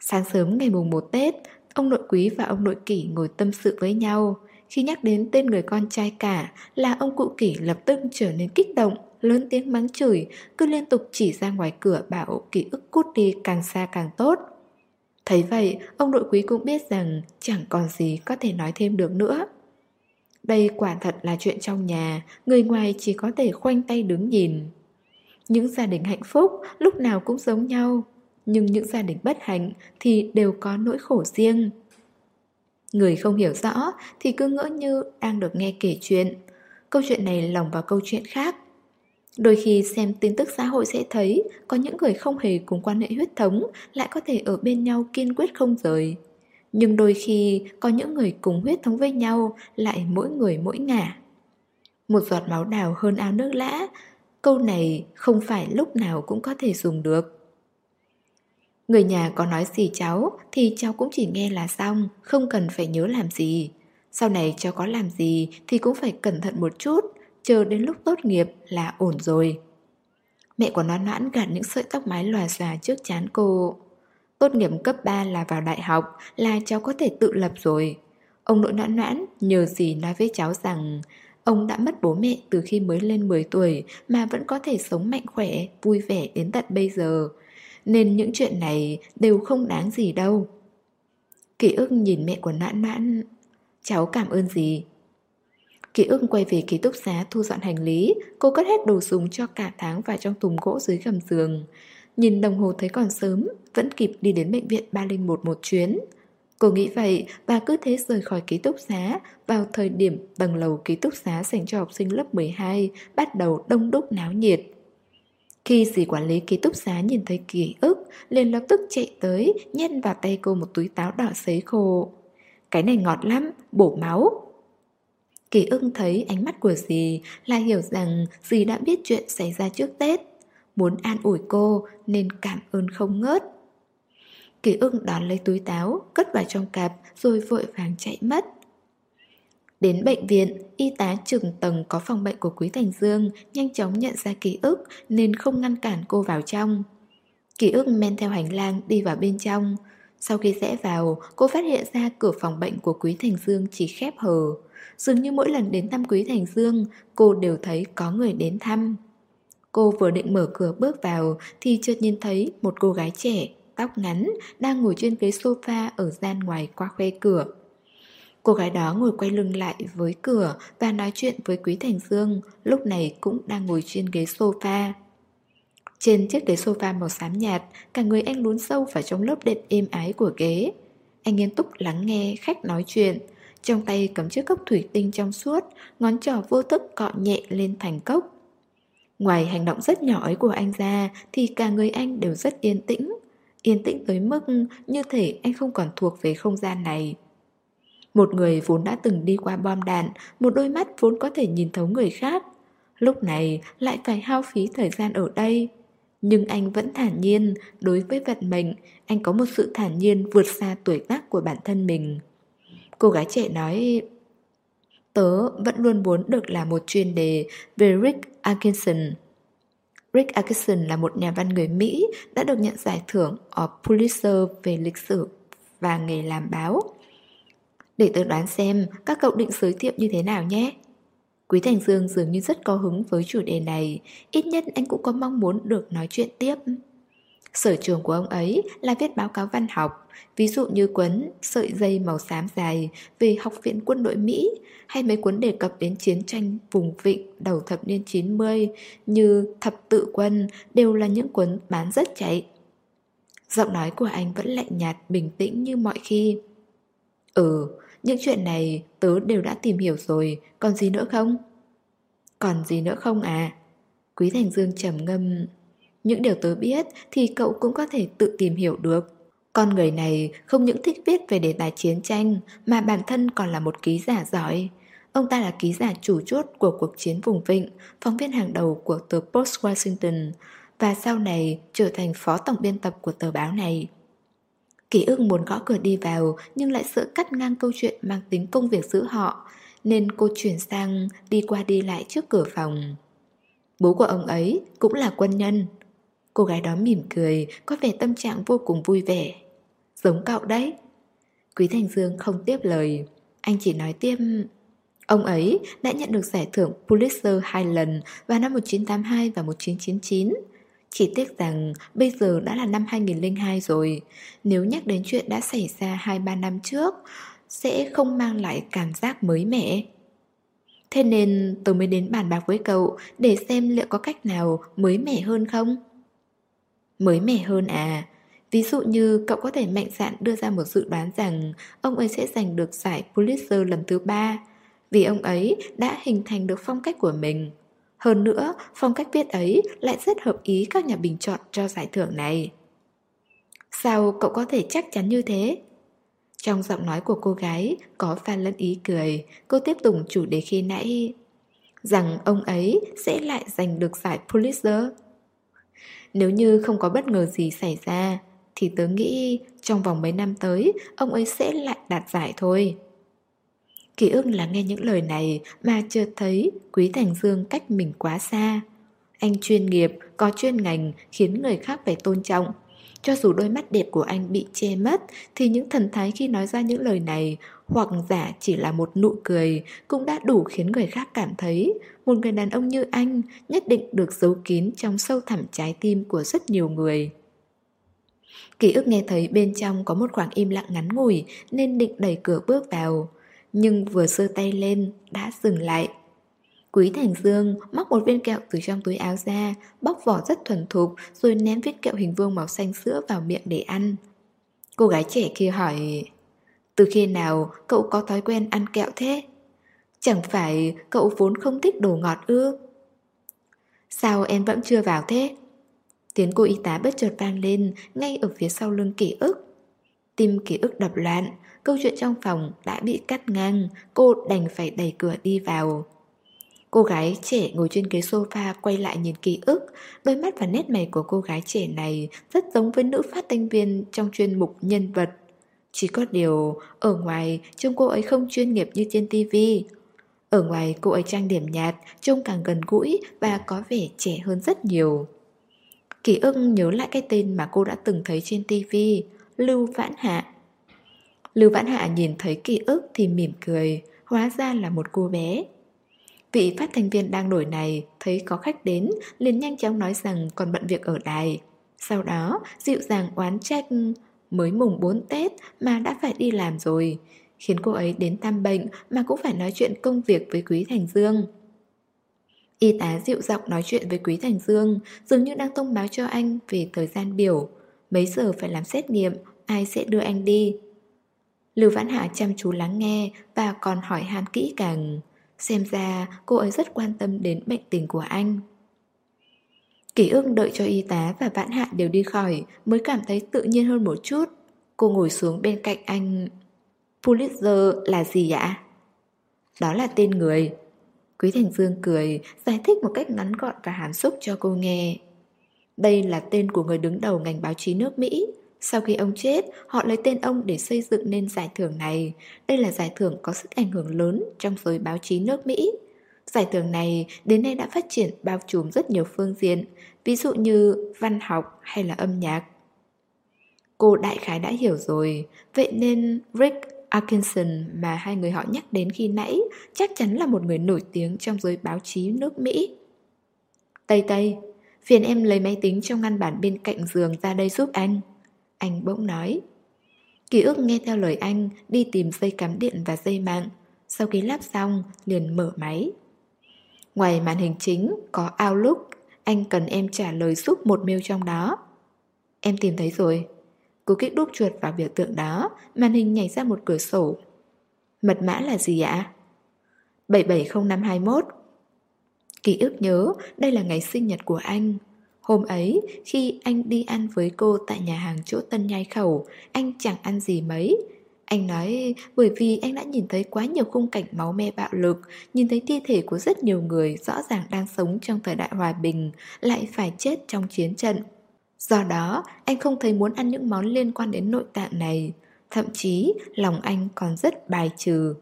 Sáng sớm ngày mùng 1 Tết, ông nội quý và ông nội kỷ ngồi tâm sự với nhau. Khi nhắc đến tên người con trai cả là ông cụ kỷ lập tức trở nên kích động, lớn tiếng mắng chửi, cứ liên tục chỉ ra ngoài cửa bảo kỷ ức cút đi càng xa càng tốt. Thấy vậy, ông nội quý cũng biết rằng chẳng còn gì có thể nói thêm được nữa. Đây quả thật là chuyện trong nhà, người ngoài chỉ có thể khoanh tay đứng nhìn. Những gia đình hạnh phúc lúc nào cũng giống nhau, nhưng những gia đình bất hạnh thì đều có nỗi khổ riêng. Người không hiểu rõ thì cứ ngỡ như đang được nghe kể chuyện. Câu chuyện này lồng vào câu chuyện khác. Đôi khi xem tin tức xã hội sẽ thấy có những người không hề cùng quan hệ huyết thống lại có thể ở bên nhau kiên quyết không rời. Nhưng đôi khi có những người cùng huyết thống với nhau lại mỗi người mỗi ngả. Một giọt máu đào hơn ao nước lã, câu này không phải lúc nào cũng có thể dùng được. Người nhà có nói gì cháu thì cháu cũng chỉ nghe là xong, không cần phải nhớ làm gì. Sau này cháu có làm gì thì cũng phải cẩn thận một chút, chờ đến lúc tốt nghiệp là ổn rồi. Mẹ của nó noãn gạt những sợi tóc mái lòa xòa trước chán cô. Tốt nghiệp cấp 3 là vào đại học là cháu có thể tự lập rồi. Ông nội noãn noãn nhờ gì nói với cháu rằng ông đã mất bố mẹ từ khi mới lên 10 tuổi mà vẫn có thể sống mạnh khỏe, vui vẻ đến tận bây giờ. Nên những chuyện này đều không đáng gì đâu. Ký ức nhìn mẹ của noãn noãn Cháu cảm ơn gì? Ký ức quay về ký túc xá thu dọn hành lý Cô cất hết đồ dùng cho cả tháng vào trong thùng gỗ dưới gầm giường Nhìn đồng hồ thấy còn sớm Vẫn kịp đi đến bệnh viện 301 một chuyến. Cô nghĩ vậy và cứ thế rời khỏi ký túc xá Vào thời điểm tầng lầu ký túc xá dành cho học sinh lớp 12 Bắt đầu đông đúc náo nhiệt. Khi dì quản lý ký túc xá nhìn thấy ký ức liền lập tức chạy tới Nhét vào tay cô một túi táo đỏ sấy khô. Cái này ngọt lắm, bổ máu. Kỳ ưng thấy ánh mắt của dì là hiểu rằng dì đã biết chuyện xảy ra trước Tết. Muốn an ủi cô nên cảm ơn không ngớt Kỷ ưng đón lấy túi táo, cất vào trong cặp rồi vội vàng chạy mất Đến bệnh viện, y tá trường tầng có phòng bệnh của Quý Thành Dương nhanh chóng nhận ra ký ức nên không ngăn cản cô vào trong. Ký ức men theo hành lang đi vào bên trong. Sau khi rẽ vào, cô phát hiện ra cửa phòng bệnh của Quý Thành Dương chỉ khép hờ. Dường như mỗi lần đến thăm Quý Thành Dương, cô đều thấy có người đến thăm. Cô vừa định mở cửa bước vào thì chợt nhìn thấy một cô gái trẻ, tóc ngắn, đang ngồi trên ghế sofa ở gian ngoài qua khe cửa. Cô gái đó ngồi quay lưng lại với cửa và nói chuyện với Quý Thành Dương, lúc này cũng đang ngồi trên ghế sofa. Trên chiếc ghế sofa màu xám nhạt, cả người anh lún sâu vào trong lớp đệm êm ái của ghế. Anh nghiêm túc lắng nghe khách nói chuyện, trong tay cầm chiếc cốc thủy tinh trong suốt, ngón trỏ vô thức cọ nhẹ lên thành cốc. Ngoài hành động rất nhỏ ấy của anh ra thì cả người anh đều rất yên tĩnh. Yên tĩnh tới mức như thể anh không còn thuộc về không gian này. Một người vốn đã từng đi qua bom đạn, một đôi mắt vốn có thể nhìn thấu người khác. Lúc này lại phải hao phí thời gian ở đây. Nhưng anh vẫn thản nhiên, đối với vận mệnh, anh có một sự thản nhiên vượt xa tuổi tác của bản thân mình. Cô gái trẻ nói Tớ vẫn luôn muốn được làm một chuyên đề về Rick Atkinson. Rick Atkinson là một nhà văn người Mỹ đã được nhận giải thưởng ở Pulitzer về lịch sử và nghề làm báo. Để tớ đoán xem các cậu định giới thiệu như thế nào nhé. Quý Thành Dương dường như rất có hứng với chủ đề này, ít nhất anh cũng có mong muốn được nói chuyện tiếp. Sở trường của ông ấy là viết báo cáo văn học, ví dụ như cuốn Sợi dây màu xám dài về Học viện quân đội Mỹ hay mấy cuốn đề cập đến chiến tranh vùng vịnh đầu thập niên 90 như Thập tự quân đều là những cuốn bán rất chạy. Giọng nói của anh vẫn lạnh nhạt, bình tĩnh như mọi khi. Ừ, những chuyện này tớ đều đã tìm hiểu rồi, còn gì nữa không? Còn gì nữa không à? Quý Thành Dương trầm ngâm những điều tớ biết thì cậu cũng có thể tự tìm hiểu được. Con người này không những thích viết về đề tài chiến tranh mà bản thân còn là một ký giả giỏi. Ông ta là ký giả chủ chốt của cuộc chiến vùng vịnh, phóng viên hàng đầu của tờ Post Washington và sau này trở thành phó tổng biên tập của tờ báo này. Ký ức muốn gõ cửa đi vào nhưng lại sợ cắt ngang câu chuyện mang tính công việc giữa họ nên cô chuyển sang đi qua đi lại trước cửa phòng. Bố của ông ấy cũng là quân nhân Cô gái đó mỉm cười, có vẻ tâm trạng vô cùng vui vẻ. Giống cậu đấy. Quý Thành Dương không tiếp lời. Anh chỉ nói tiếp... Ông ấy đã nhận được giải thưởng Pulitzer hai lần vào năm 1982 và 1999. Chỉ tiếc rằng bây giờ đã là năm 2002 rồi. Nếu nhắc đến chuyện đã xảy ra 2-3 năm trước, sẽ không mang lại cảm giác mới mẻ. Thế nên tôi mới đến bàn bạc với cậu để xem liệu có cách nào mới mẻ hơn không? Mới mẻ hơn à Ví dụ như cậu có thể mạnh dạn đưa ra một dự đoán rằng ông ấy sẽ giành được giải Pulitzer lần thứ ba vì ông ấy đã hình thành được phong cách của mình. Hơn nữa, phong cách viết ấy lại rất hợp ý các nhà bình chọn cho giải thưởng này. Sao cậu có thể chắc chắn như thế? Trong giọng nói của cô gái có pha lẫn ý cười, cô tiếp tục chủ đề khi nãy rằng ông ấy sẽ lại giành được giải Pulitzer. Nếu như không có bất ngờ gì xảy ra, thì tớ nghĩ trong vòng mấy năm tới ông ấy sẽ lại đạt giải thôi. Ký ức là nghe những lời này mà chợt thấy Quý Thành Dương cách mình quá xa. Anh chuyên nghiệp, có chuyên ngành khiến người khác phải tôn trọng. Cho dù đôi mắt đẹp của anh bị che mất thì những thần thái khi nói ra những lời này hoặc giả chỉ là một nụ cười cũng đã đủ khiến người khác cảm thấy một người đàn ông như anh nhất định được giấu kín trong sâu thẳm trái tim của rất nhiều người. Ký ức nghe thấy bên trong có một khoảng im lặng ngắn ngủi nên định đẩy cửa bước vào. Nhưng vừa sơ tay lên đã dừng lại. Quý Thành Dương móc một viên kẹo từ trong túi áo ra, bóc vỏ rất thuần thục rồi ném viên kẹo hình vuông màu xanh sữa vào miệng để ăn. Cô gái trẻ kia hỏi, từ khi nào cậu có thói quen ăn kẹo thế? Chẳng phải cậu vốn không thích đồ ngọt ư? Sao em vẫn chưa vào thế? Tiếng cô y tá bất chợt vang lên ngay ở phía sau lưng ký ức. Tim ký ức đập loạn, câu chuyện trong phòng đã bị cắt ngang, cô đành phải đẩy cửa đi vào. Cô gái trẻ ngồi trên ghế sofa quay lại nhìn ký ức, đôi mắt và nét mày của cô gái trẻ này rất giống với nữ phát thanh viên trong chuyên mục nhân vật. Chỉ có điều, ở ngoài trông cô ấy không chuyên nghiệp như trên tivi. Ở ngoài cô ấy trang điểm nhạt, trông càng gần gũi và có vẻ trẻ hơn rất nhiều. Kỳ ưng nhớ lại cái tên mà cô đã từng thấy trên tivi, Lưu Vãn Hạ. Lưu Vãn Hạ nhìn thấy ký ức thì mỉm cười, hóa ra là một cô bé. Vị phát thanh viên đang nổi này thấy có khách đến liền nhanh chóng nói rằng còn bận việc ở đài. Sau đó dịu dàng oán trách mới mùng 4 Tết mà đã phải đi làm rồi, khiến cô ấy đến thăm bệnh mà cũng phải nói chuyện công việc với Quý Thành Dương. Y tá dịu giọng nói chuyện với Quý Thành Dương, dường như đang thông báo cho anh về thời gian biểu, mấy giờ phải làm xét nghiệm, ai sẽ đưa anh đi. Lưu Vãn Hạ chăm chú lắng nghe và còn hỏi han kỹ càng. Xem ra cô ấy rất quan tâm đến bệnh tình của anh. Kỷ ưng đợi cho y tá và vãn hạ đều đi khỏi mới cảm thấy tự nhiên hơn một chút. Cô ngồi xuống bên cạnh anh. Pulitzer là gì ạ? Đó là tên người. Quý Thành Dương cười, giải thích một cách ngắn gọn và hàm xúc cho cô nghe. Đây là tên của người đứng đầu ngành báo chí nước Mỹ. Sau khi ông chết, họ lấy tên ông để xây dựng nên giải thưởng này. Đây là giải thưởng có sức ảnh hưởng lớn trong giới báo chí nước Mỹ. Giải thưởng này đến nay đã phát triển bao trùm rất nhiều phương diện, ví dụ như văn học hay là âm nhạc. Cô đại khái đã hiểu rồi, vậy nên Rick Atkinson mà hai người họ nhắc đến khi nãy chắc chắn là một người nổi tiếng trong giới báo chí nước Mỹ. Tây Tây, phiền em lấy máy tính trong ngăn bản bên cạnh giường ra đây giúp anh. Anh bỗng nói. Ký ức nghe theo lời anh đi tìm dây cắm điện và dây mạng. Sau khi lắp xong, liền mở máy. Ngoài màn hình chính có Outlook, anh cần em trả lời giúp một mail trong đó. Em tìm thấy rồi. Cô kích đúp chuột vào biểu tượng đó, màn hình nhảy ra một cửa sổ. Mật mã là gì ạ? 770521 Ký ức nhớ đây là ngày sinh nhật của anh. Hôm ấy, khi anh đi ăn với cô tại nhà hàng chỗ Tân Nhai Khẩu, anh chẳng ăn gì mấy, anh nói bởi vì anh đã nhìn thấy quá nhiều khung cảnh máu me bạo lực, nhìn thấy thi thể của rất nhiều người rõ ràng đang sống trong thời đại hòa bình, lại phải chết trong chiến trận. Do đó, anh không thấy muốn ăn những món liên quan đến nội tạng này, thậm chí lòng anh còn rất bài trừ.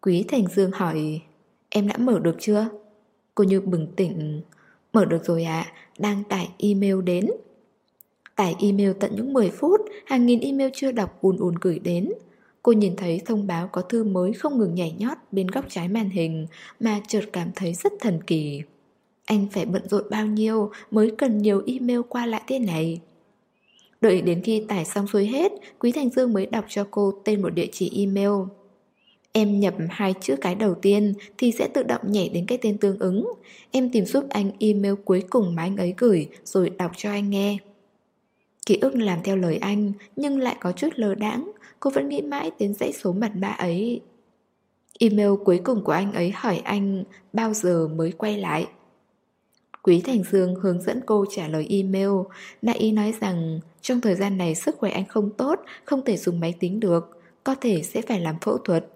Quý Thành Dương hỏi, em đã mở được chưa? Cô như bừng tỉnh, mở được rồi ạ, à, đang tải email đến. Tải email tận những 10 phút, hàng nghìn email chưa đọc ùn ùn gửi đến. Cô nhìn thấy thông báo có thư mới không ngừng nhảy nhót bên góc trái màn hình mà chợt cảm thấy rất thần kỳ. Anh phải bận rộn bao nhiêu mới cần nhiều email qua lại thế này. Đợi đến khi tải xong xuôi hết, Quý Thành Dương mới đọc cho cô tên một địa chỉ email. Em nhập hai chữ cái đầu tiên thì sẽ tự động nhảy đến cái tên tương ứng. Em tìm giúp anh email cuối cùng mà anh ấy gửi rồi đọc cho anh nghe. Ký ức làm theo lời anh, nhưng lại có chút lờ đãng. Cô vẫn nghĩ mãi đến dãy số mật mã ấy. Email cuối cùng của anh ấy hỏi anh bao giờ mới quay lại. Quý Thành Dương hướng dẫn cô trả lời email. Đại ý nói rằng, trong thời gian này sức khỏe anh không tốt, Không thể dùng máy tính được, Có thể sẽ phải làm phẫu thuật.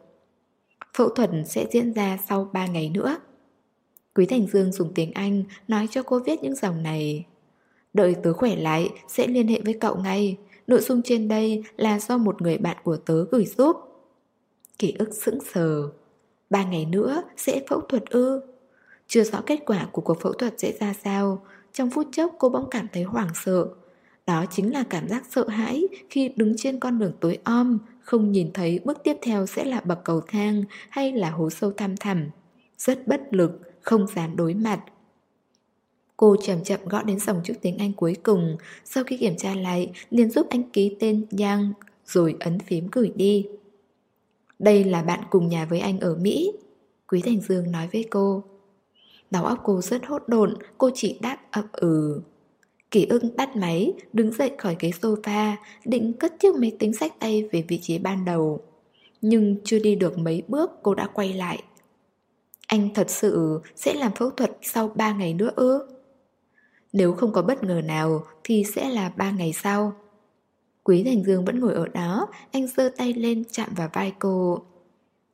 Phẫu thuật sẽ diễn ra sau 3 ngày nữa. Quý Thành Dương dùng tiếng Anh nói cho cô viết những dòng này. Đợi tớ khỏe lại sẽ liên hệ với cậu ngay. Nội dung trên đây là do một người bạn của tớ gửi giúp. Ký ức sững sờ. Ba ngày nữa sẽ phẫu thuật ư? Chưa rõ kết quả của cuộc phẫu thuật sẽ ra sao. Trong phút chốc cô bỗng cảm thấy hoảng sợ. Đó chính là cảm giác sợ hãi khi đứng trên con đường tối om Không nhìn thấy bước tiếp theo sẽ là bậc cầu thang hay là hố sâu thăm thẳm. Rất bất lực, không dám đối mặt. Cô chậm chậm gõ đến dòng chữ tiếng Anh cuối cùng. Sau khi kiểm tra lại, liền giúp anh ký tên Yang, Rồi ấn phím gửi đi. Đây là bạn cùng nhà với anh ở Mỹ, Quý Thành Dương nói với cô. Đầu óc cô rất hốt độn, Cô chỉ đáp ậm ừ. Kỷ ưng tắt máy, Đứng dậy khỏi ghế sofa, Định cất chiếc máy tính sách tay về vị trí ban đầu. Nhưng chưa đi được mấy bước, cô đã quay lại. Anh thật sự sẽ làm phẫu thuật sau 3 ngày nữa ư? Nếu không có bất ngờ nào thì sẽ là ba ngày sau. Quý Thành Dương vẫn ngồi ở đó, anh giơ tay lên chạm vào vai cô.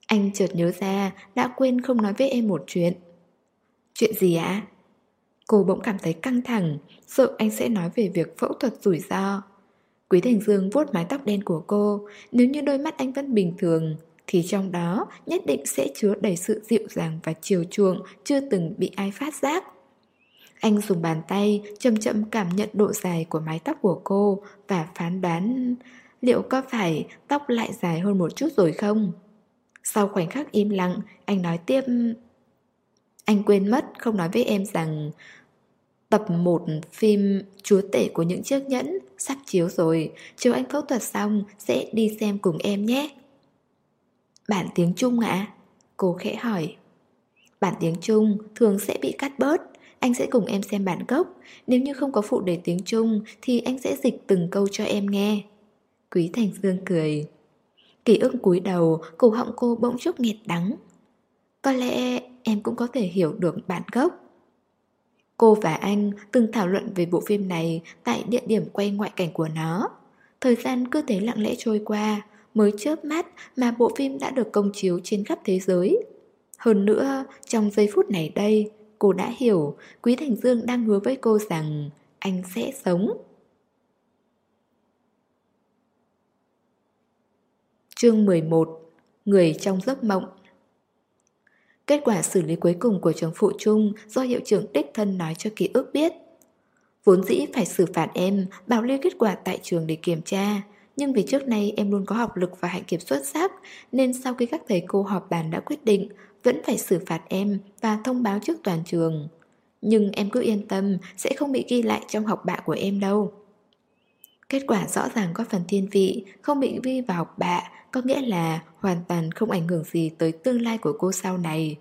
Anh chợt nhớ ra đã quên không nói với em một chuyện. Chuyện gì ạ? Cô bỗng cảm thấy căng thẳng, sợ anh sẽ nói về việc phẫu thuật rủi ro. Quý Thành Dương vuốt mái tóc đen của cô, nếu như đôi mắt anh vẫn bình thường, thì trong đó nhất định sẽ chứa đầy sự dịu dàng và chiều chuộng chưa từng bị ai phát giác. Anh dùng bàn tay chậm chậm cảm nhận độ dài của mái tóc của cô và phán đoán liệu có phải tóc lại dài hơn một chút rồi không? Sau khoảnh khắc im lặng, anh nói tiếp Anh quên mất không nói với em rằng Tập 1 phim Chúa tể của những chiếc nhẫn sắp chiếu rồi Chiều anh phẫu thuật xong sẽ đi xem cùng em nhé Bản tiếng Trung ạ? À? Cô khẽ hỏi Bản tiếng Trung thường sẽ bị cắt bớt anh sẽ cùng em xem bản gốc. Nếu như không có phụ đề tiếng Trung Thì anh sẽ dịch từng câu cho em nghe. Quý Thành Dương cười. Kỳ ức cúi đầu Cổ họng cô bỗng chốc nghẹt đắng. Có lẽ em cũng có thể hiểu được bản gốc. Cô và anh từng thảo luận về bộ phim này Tại địa điểm quay ngoại cảnh của nó. Thời gian cứ thế lặng lẽ trôi qua Mới chớp mắt mà bộ phim đã được công chiếu trên khắp thế giới. Hơn nữa, trong giây phút này đây Cô đã hiểu Quý Thành Dương đang hứa với cô rằng Anh sẽ sống Chương 11 Người trong giấc mộng Kết quả xử lý cuối cùng của trường phụ trung do hiệu trưởng đích thân nói cho ký ức biết. Vốn dĩ phải xử phạt em, bảo lưu kết quả tại trường để kiểm tra. Nhưng vì trước nay em luôn có học lực và hạnh kiểm xuất sắc, nên sau khi các thầy cô họp bàn đã quyết định vẫn phải xử phạt em và thông báo trước toàn trường. Nhưng em cứ yên tâm, sẽ không bị ghi lại trong học bạ của em đâu. Kết quả rõ ràng có phần thiên vị, không bị ghi vào học bạ, có nghĩa là hoàn toàn không ảnh hưởng gì tới tương lai của cô sau này.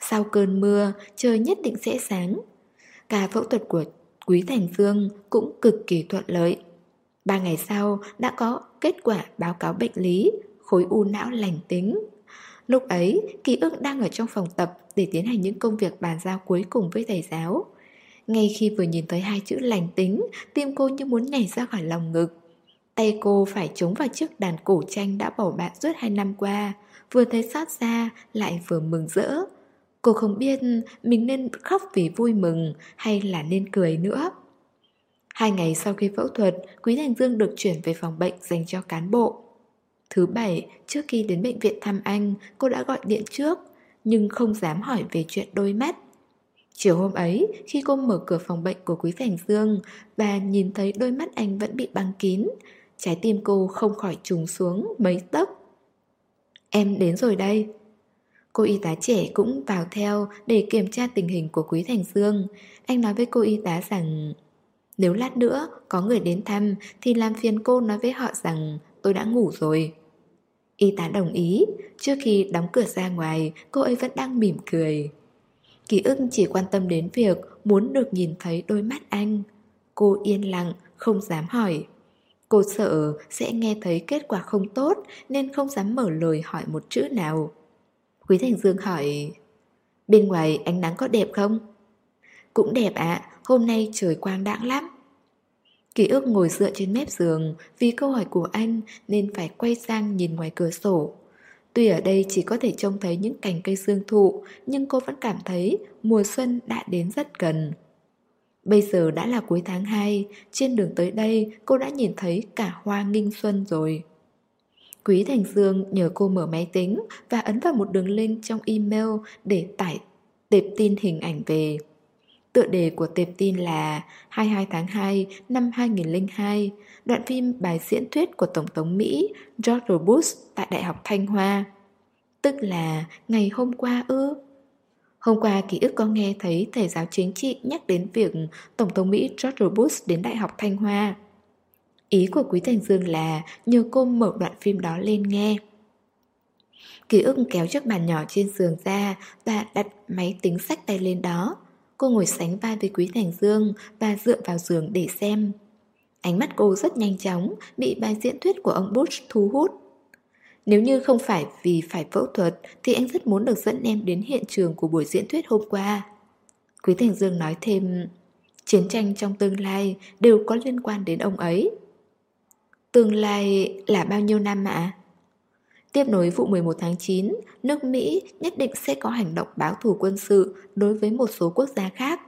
Sau cơn mưa, trời nhất định sẽ sáng. Cả phẫu thuật của Quý Thành Dương cũng cực kỳ thuận lợi. Ba ngày sau đã có kết quả báo cáo bệnh lý, khối u não lành tính. Lúc ấy, Kỳ ức đang ở trong phòng tập để tiến hành những công việc bàn giao cuối cùng với thầy giáo. Ngay khi vừa nhìn thấy hai chữ lành tính, tim cô như muốn nhảy ra khỏi lòng ngực. Tay cô phải chống vào chiếc đàn cổ tranh đã bỏ bạn suốt hai năm qua, vừa thấy xót xa lại vừa mừng rỡ. Cô không biết mình nên khóc vì vui mừng hay là nên cười nữa. Hai ngày sau khi phẫu thuật, Quý Thành Dương được chuyển về phòng bệnh dành cho cán bộ. Thứ bảy, trước khi đến bệnh viện thăm anh, cô đã gọi điện trước, nhưng không dám hỏi về chuyện đôi mắt. Chiều hôm ấy, khi cô mở cửa phòng bệnh của Quý Thành Dương và nhìn thấy đôi mắt anh vẫn bị băng kín, trái tim cô không khỏi trùng xuống mấy tấc. Em đến rồi đây. Cô y tá trẻ cũng vào theo để kiểm tra tình hình của Quý Thành Dương. Anh nói với cô y tá rằng nếu lát nữa có người đến thăm thì làm phiền cô nói với họ rằng tôi đã ngủ rồi. Y tá đồng ý, trước khi đóng cửa ra ngoài, cô ấy vẫn đang mỉm cười. Ký ức chỉ quan tâm đến việc muốn được nhìn thấy đôi mắt anh. Cô yên lặng, không dám hỏi. Cô sợ sẽ nghe thấy kết quả không tốt nên không dám mở lời hỏi một chữ nào. Quý Thành Dương hỏi Bên ngoài ánh nắng có đẹp không? Cũng đẹp ạ, hôm nay trời quang đãng lắm. Ký ức ngồi dựa trên mép giường Vì câu hỏi của anh nên phải quay sang nhìn ngoài cửa sổ. Tuy ở đây chỉ có thể trông thấy những cành cây xương thụ, Nhưng cô vẫn cảm thấy mùa xuân đã đến rất gần. Bây giờ đã là cuối tháng 2 Trên đường tới đây cô đã nhìn thấy cả hoa nghinh xuân rồi. Quý Thành Dương nhờ cô mở máy tính Và ấn vào một đường link trong email để tải tệp tin hình ảnh về. Tựa đề của tệp tin là 22 tháng 2 năm 2002, đoạn phim bài diễn thuyết của Tổng thống Mỹ George Bush tại Đại học Thanh Hoa. Tức là ngày hôm qua ư? Hôm qua ký ức có nghe thấy thầy giáo chính trị nhắc đến việc Tổng thống Mỹ George Bush đến Đại học Thanh Hoa. Ý của Quý Thành Dương là nhờ cô mở đoạn phim đó lên nghe. Ký ức kéo chiếc bàn nhỏ trên giường ra và đặt máy tính sách tay lên đó. Cô ngồi sánh vai với Quý Thành Dương và dựa vào giường để xem. Ánh mắt cô rất nhanh chóng, bị bài diễn thuyết của ông Bush thu hút. Nếu như không phải vì phải phẫu thuật thì anh rất muốn được dẫn em đến hiện trường của buổi diễn thuyết hôm qua. Quý Thành Dương nói thêm, chiến tranh trong tương lai đều có liên quan đến ông ấy. Tương lai là bao nhiêu năm ạ? Tiếp nối vụ 11 tháng 9, nước Mỹ nhất định sẽ có hành động báo thù quân sự đối với một số quốc gia khác.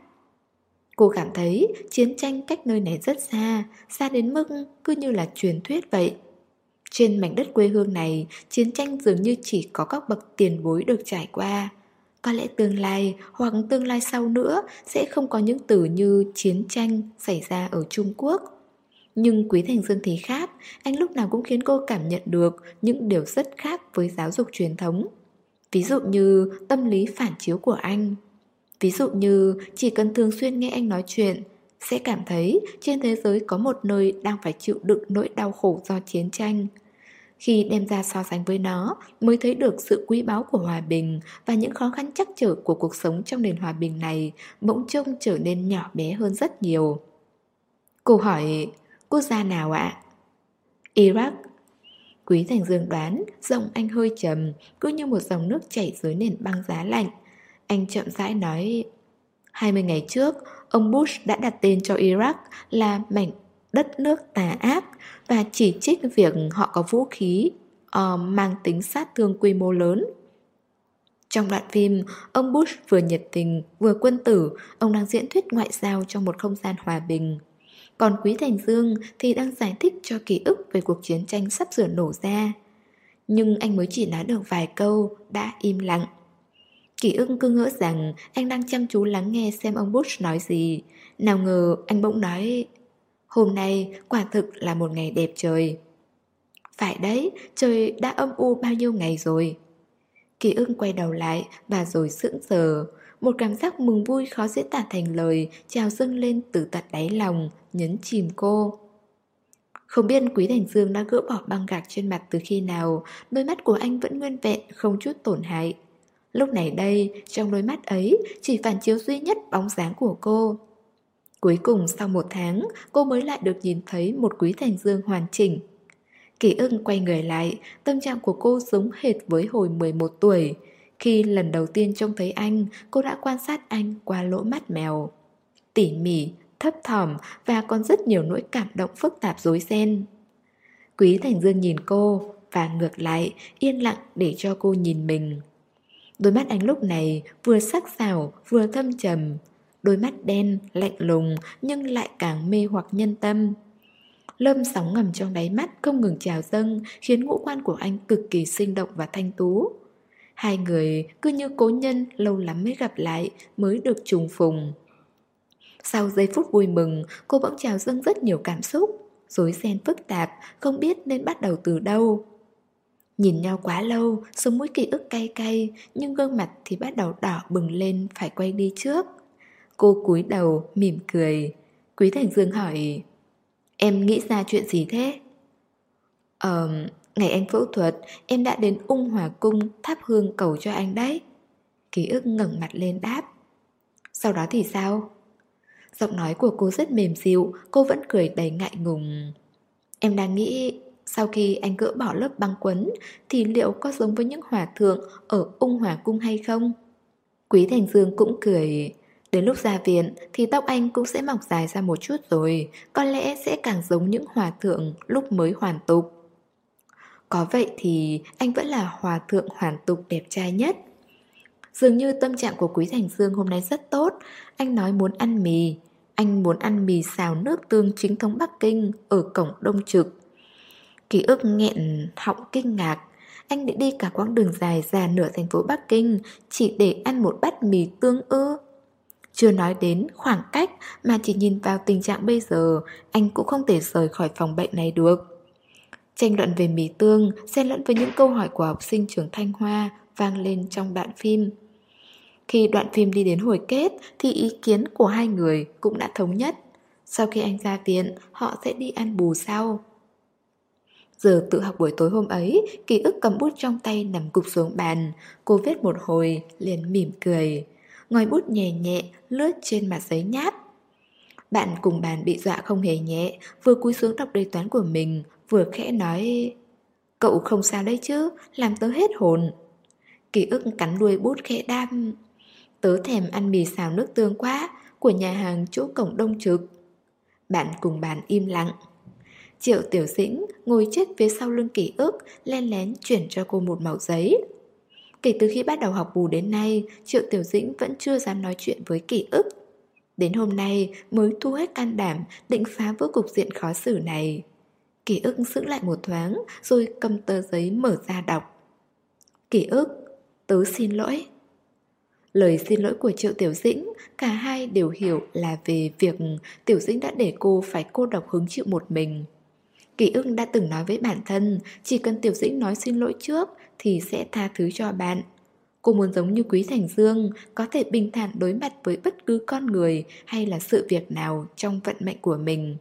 Cô cảm thấy chiến tranh cách nơi này rất xa, xa đến mức cứ như là truyền thuyết vậy. Trên mảnh đất quê hương này, chiến tranh dường như chỉ có các bậc tiền bối được trải qua. Có lẽ tương lai hoặc tương lai sau nữa sẽ không có những từ như chiến tranh xảy ra ở Trung Quốc nhưng Quý Thành Dương thì khác, anh lúc nào cũng khiến cô cảm nhận được những điều rất khác với giáo dục truyền thống. Ví dụ như tâm lý phản chiếu của anh. Ví dụ như chỉ cần thường xuyên nghe anh nói chuyện, sẽ cảm thấy trên thế giới có một nơi đang phải chịu đựng nỗi đau khổ do chiến tranh. Khi đem ra so sánh với nó mới thấy được sự quý báu của hòa bình và những khó khăn chắc trở của cuộc sống trong nền hòa bình này bỗng trông trở nên nhỏ bé hơn rất nhiều. Cô hỏi, Quốc gia nào ạ? Iraq Quý Thành Dương đoán Giọng anh hơi trầm Cứ như một dòng nước chảy dưới nền băng giá lạnh Anh chậm rãi nói 20 ngày trước Ông Bush đã đặt tên cho Iraq Là mảnh đất nước tà ác Và chỉ trích việc họ có vũ khí uh, Mang tính sát thương quy mô lớn trong đoạn phim, ông Bush vừa nhiệt tình, vừa quân tử, ông đang diễn thuyết ngoại giao trong một không gian hòa bình. Còn Quý Thành Dương thì đang giải thích cho ký ức về cuộc chiến tranh sắp sửa nổ ra. Nhưng anh mới chỉ nói được vài câu, đã im lặng. Kỷ ức cứ ngỡ rằng anh đang chăm chú lắng nghe xem ông Bush nói gì. Nào ngờ anh bỗng nói Hôm nay quả thực là một ngày đẹp trời. Phải đấy, trời đã âm u bao nhiêu ngày rồi. Ký ức quay đầu lại và rồi sững sờ một cảm giác mừng vui khó diễn tả thành lời trào dâng lên từ tận đáy lòng, nhấn chìm cô. Không biết Quý Thành Dương đã gỡ bỏ băng gạc trên mặt từ khi nào, đôi mắt của anh vẫn nguyên vẹn, không chút tổn hại. Lúc này đây, trong đôi mắt ấy, chỉ phản chiếu duy nhất bóng dáng của cô. Cuối cùng sau một tháng, cô mới lại được nhìn thấy một Quý Thành Dương hoàn chỉnh. Kỷ ưng quay người lại, tâm trạng của cô giống hệt với hồi 11 tuổi, khi lần đầu tiên trông thấy anh, cô đã quan sát anh qua lỗ mắt mèo. Tỉ mỉ, thấp thỏm và còn rất nhiều nỗi cảm động phức tạp rối ren. Quý Thành Dương nhìn cô và ngược lại yên lặng để cho cô nhìn mình. Đôi mắt anh lúc này vừa sắc sảo vừa thâm trầm, đôi mắt đen, lạnh lùng nhưng lại càng mê hoặc nhân tâm. Lâm sóng ngầm trong đáy mắt không ngừng trào dâng khiến ngũ quan của anh cực kỳ sinh động và thanh tú. Hai người cứ như cố nhân lâu lắm mới gặp lại Mới được trùng phùng. Sau giây phút vui mừng Cô bỗng trào dâng rất nhiều cảm xúc. Rối ren phức tạp Không biết nên bắt đầu từ đâu. Nhìn nhau quá lâu Sống mũi ký ức cay cay Nhưng gương mặt thì bắt đầu đỏ bừng lên Phải quay đi trước. Cô cúi đầu mỉm cười. Quý Thành Dương hỏi Em nghĩ ra chuyện gì thế? Ờ, Ngày anh phẫu thuật, em đã đến ung hòa cung thắp hương cầu cho anh đấy. Ký ức ngẩng mặt lên đáp. Sau đó thì sao? Giọng nói của cô rất mềm dịu, cô vẫn cười đầy ngại ngùng. Em đang nghĩ sau khi anh gỡ bỏ lớp băng quấn thì liệu có giống với những hòa thượng ở ung hòa cung hay không? Quý Thành Dương cũng cười. Đến lúc ra viện thì tóc anh cũng sẽ mọc dài ra một chút rồi, có lẽ sẽ càng giống những hòa thượng lúc mới hoàn tục. Có vậy thì anh vẫn là hòa thượng hoàn tục đẹp trai nhất. Dường như tâm trạng của Quý Thành Dương hôm nay rất tốt, anh nói muốn ăn mì. Anh muốn ăn mì xào nước tương chính thống Bắc Kinh ở cổng Đông Trực. Ký ức nghẹn họng kinh ngạc, anh đã đi cả quãng đường dài ra nửa thành phố Bắc Kinh chỉ để ăn một bát mì tương ư. Chưa nói đến khoảng cách mà chỉ nhìn vào tình trạng bây giờ, anh cũng không thể rời khỏi phòng bệnh này được. Tranh luận về mì tương, xen lẫn với những câu hỏi của học sinh trường Thanh Hoa vang lên trong đoạn phim. Khi đoạn phim đi đến hồi kết thì ý kiến của hai người cũng đã thống nhất. Sau khi anh ra viện, họ sẽ đi ăn bù sau. Giờ tự học buổi tối hôm ấy, ký ức cầm bút trong tay nằm cục xuống bàn. Cô viết một hồi, liền mỉm cười. Ngòi bút nhẹ nhẹ, lướt trên mặt giấy nháp. Bạn cùng bàn bị dọa không hề nhẹ, vừa cúi xuống đọc đề toán của mình, vừa khẽ nói Cậu không sao đấy chứ, làm tớ hết hồn. Ký ức cắn đuôi bút khẽ đam. Tớ thèm ăn mì xào nước tương quá, của nhà hàng chỗ cổng đông trực. Bạn cùng bàn im lặng. Triệu Tiểu Dĩnh ngồi chết phía sau lưng ký ức, len lén chuyển cho cô một mẩu giấy. Kể từ khi bắt đầu học bù đến nay, Triệu Tiểu Dĩnh vẫn chưa dám nói chuyện với ký ức. Đến hôm nay mới thu hết can đảm định phá vỡ cục diện khó xử này. Ký ức giữ lại một thoáng rồi cầm tờ giấy mở ra đọc. Ký ức, tớ xin lỗi. Lời xin lỗi của Triệu Tiểu Dĩnh, cả hai đều hiểu là về việc Tiểu Dĩnh đã để cô phải cô độc hứng chịu một mình. kỷ ức đã từng nói với bản thân, chỉ cần Tiểu Dĩnh nói xin lỗi trước thì sẽ tha thứ cho bạn. Cô muốn giống như Quý Thành Dương, có thể bình thản đối mặt với bất cứ con người hay là sự việc nào trong vận mệnh của mình.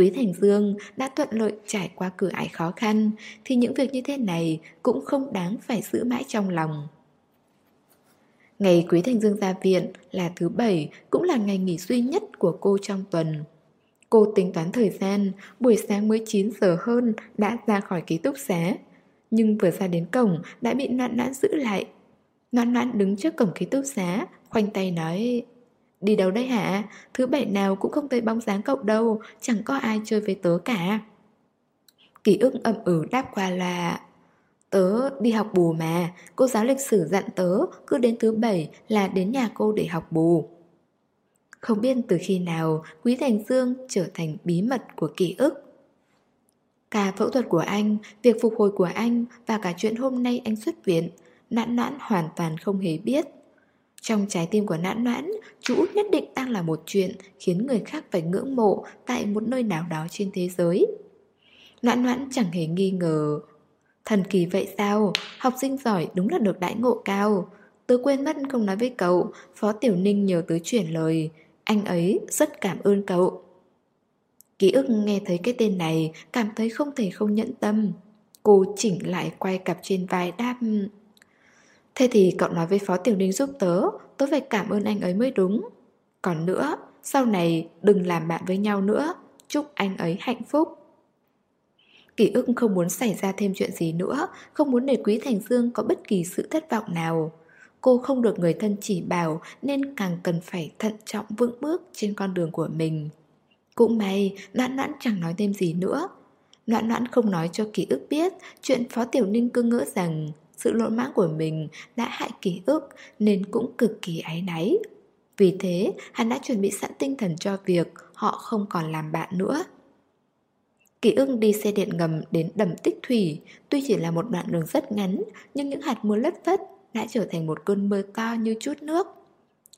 Quý Thành Dương đã thuận lợi trải qua cửa ải khó khăn, thì những việc như thế này cũng không đáng phải giữ mãi trong lòng. Ngày Quý Thành Dương ra viện là thứ bảy, cũng là ngày nghỉ duy nhất của cô trong tuần. Cô tính toán thời gian, buổi sáng mới 9 giờ hơn đã ra khỏi ký túc xá. Nhưng vừa ra đến cổng đã bị noạn noãn giữ lại. Noạn noãn đứng trước cổng ký túc xá, khoanh tay nói Đi đâu đây hả? Thứ bảy nào cũng không thấy bóng dáng cậu đâu, chẳng có ai chơi với tớ cả. Ký ức ậm ừ đáp qua là Tớ đi học bù mà, cô giáo lịch sử dặn tớ cứ đến thứ bảy là đến nhà cô để học bù. Không biết từ khi nào Quý Thành Dương trở thành bí mật của ký ức. Cả phẫu thuật của anh, việc phục hồi của anh và cả chuyện hôm nay anh xuất viện, nãn noãn hoàn toàn không hề biết. Trong trái tim của nãn nãn chú út nhất định đang là một chuyện khiến người khác phải ngưỡng mộ tại một nơi nào đó trên thế giới. nãn nãn chẳng hề nghi ngờ. Thần kỳ vậy sao? Học sinh giỏi đúng là được đãi ngộ cao. Tớ quên mất không nói với cậu, Phó Tiểu Ninh nhờ tớ chuyển lời. Anh ấy rất cảm ơn cậu. Ký ức nghe thấy cái tên này, cảm thấy không thể không nhẫn tâm. Cô chỉnh lại quay cặp trên vai đáp Thế thì cậu nói với Phó Tiểu Ninh giúp tớ Tớ phải cảm ơn anh ấy mới đúng. Còn nữa, sau này đừng làm bạn với nhau nữa. Chúc anh ấy hạnh phúc. Kỷ ức không muốn xảy ra thêm chuyện gì nữa Không muốn để Quý Thành Dương có bất kỳ sự thất vọng nào. Cô không được người thân chỉ bảo Nên càng cần phải thận trọng vững bước trên con đường của mình. Cũng may, Noãn Noãn chẳng nói thêm gì nữa. Noãn Noãn không nói cho ký ức biết Chuyện Phó Tiểu Ninh cứ ngỡ rằng sự lỗ mãng của mình đã hại ký ức nên cũng cực kỳ áy náy. Vì thế, hắn đã chuẩn bị sẵn tinh thần cho việc họ không còn làm bạn nữa. Ký ức đi xe điện ngầm đến đầm tích thủy, tuy chỉ là một đoạn đường rất ngắn, nhưng những hạt mưa lất phất đã trở thành một cơn mưa to như chút nước.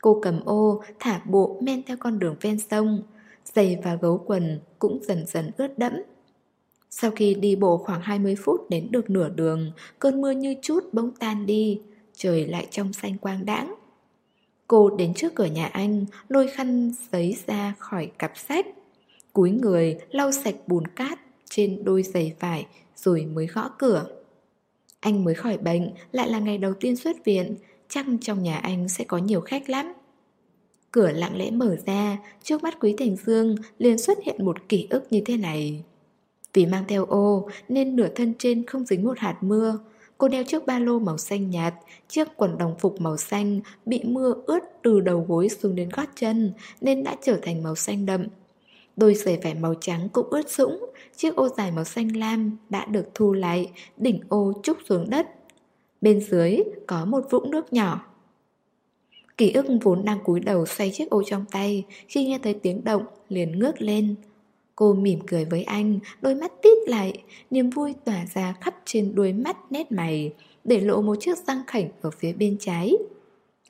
Cô cầm ô, thả bộ men theo con đường ven sông, giày và gấu quần cũng dần dần ướt đẫm. Sau khi đi bộ khoảng 20 phút đến được nửa đường, cơn mưa như chút bỗng tan đi, trời lại trong xanh quang đãng. Cô đến trước cửa nhà anh, lôi khăn giấy ra khỏi cặp sách. Cúi người lau sạch bùn cát trên đôi giày vải rồi mới gõ cửa. Anh mới khỏi bệnh, lại là ngày đầu tiên xuất viện, chắc trong nhà anh sẽ có nhiều khách lắm. Cửa lặng lẽ mở ra, trước mắt Quý Thành Dương liền xuất hiện một kỷ ức như thế này. Vì mang theo ô nên nửa thân trên không dính một hạt mưa. Cô đeo chiếc ba lô màu xanh nhạt, chiếc quần đồng phục màu xanh bị mưa ướt từ đầu gối xuống đến gót chân nên đã trở thành màu xanh đậm. Đôi giày vải màu trắng cũng ướt sũng, chiếc ô dài màu xanh lam đã được thu lại, đỉnh ô trúc xuống đất. Bên dưới có một vũng nước nhỏ. Ký ức vốn đang cúi đầu xoay chiếc ô trong tay, khi nghe thấy tiếng động liền ngước lên. Cô mỉm cười với anh, đôi mắt tít lại, niềm vui tỏa ra khắp trên đuôi mắt nét mày, để lộ một chiếc răng khảnh ở phía bên trái.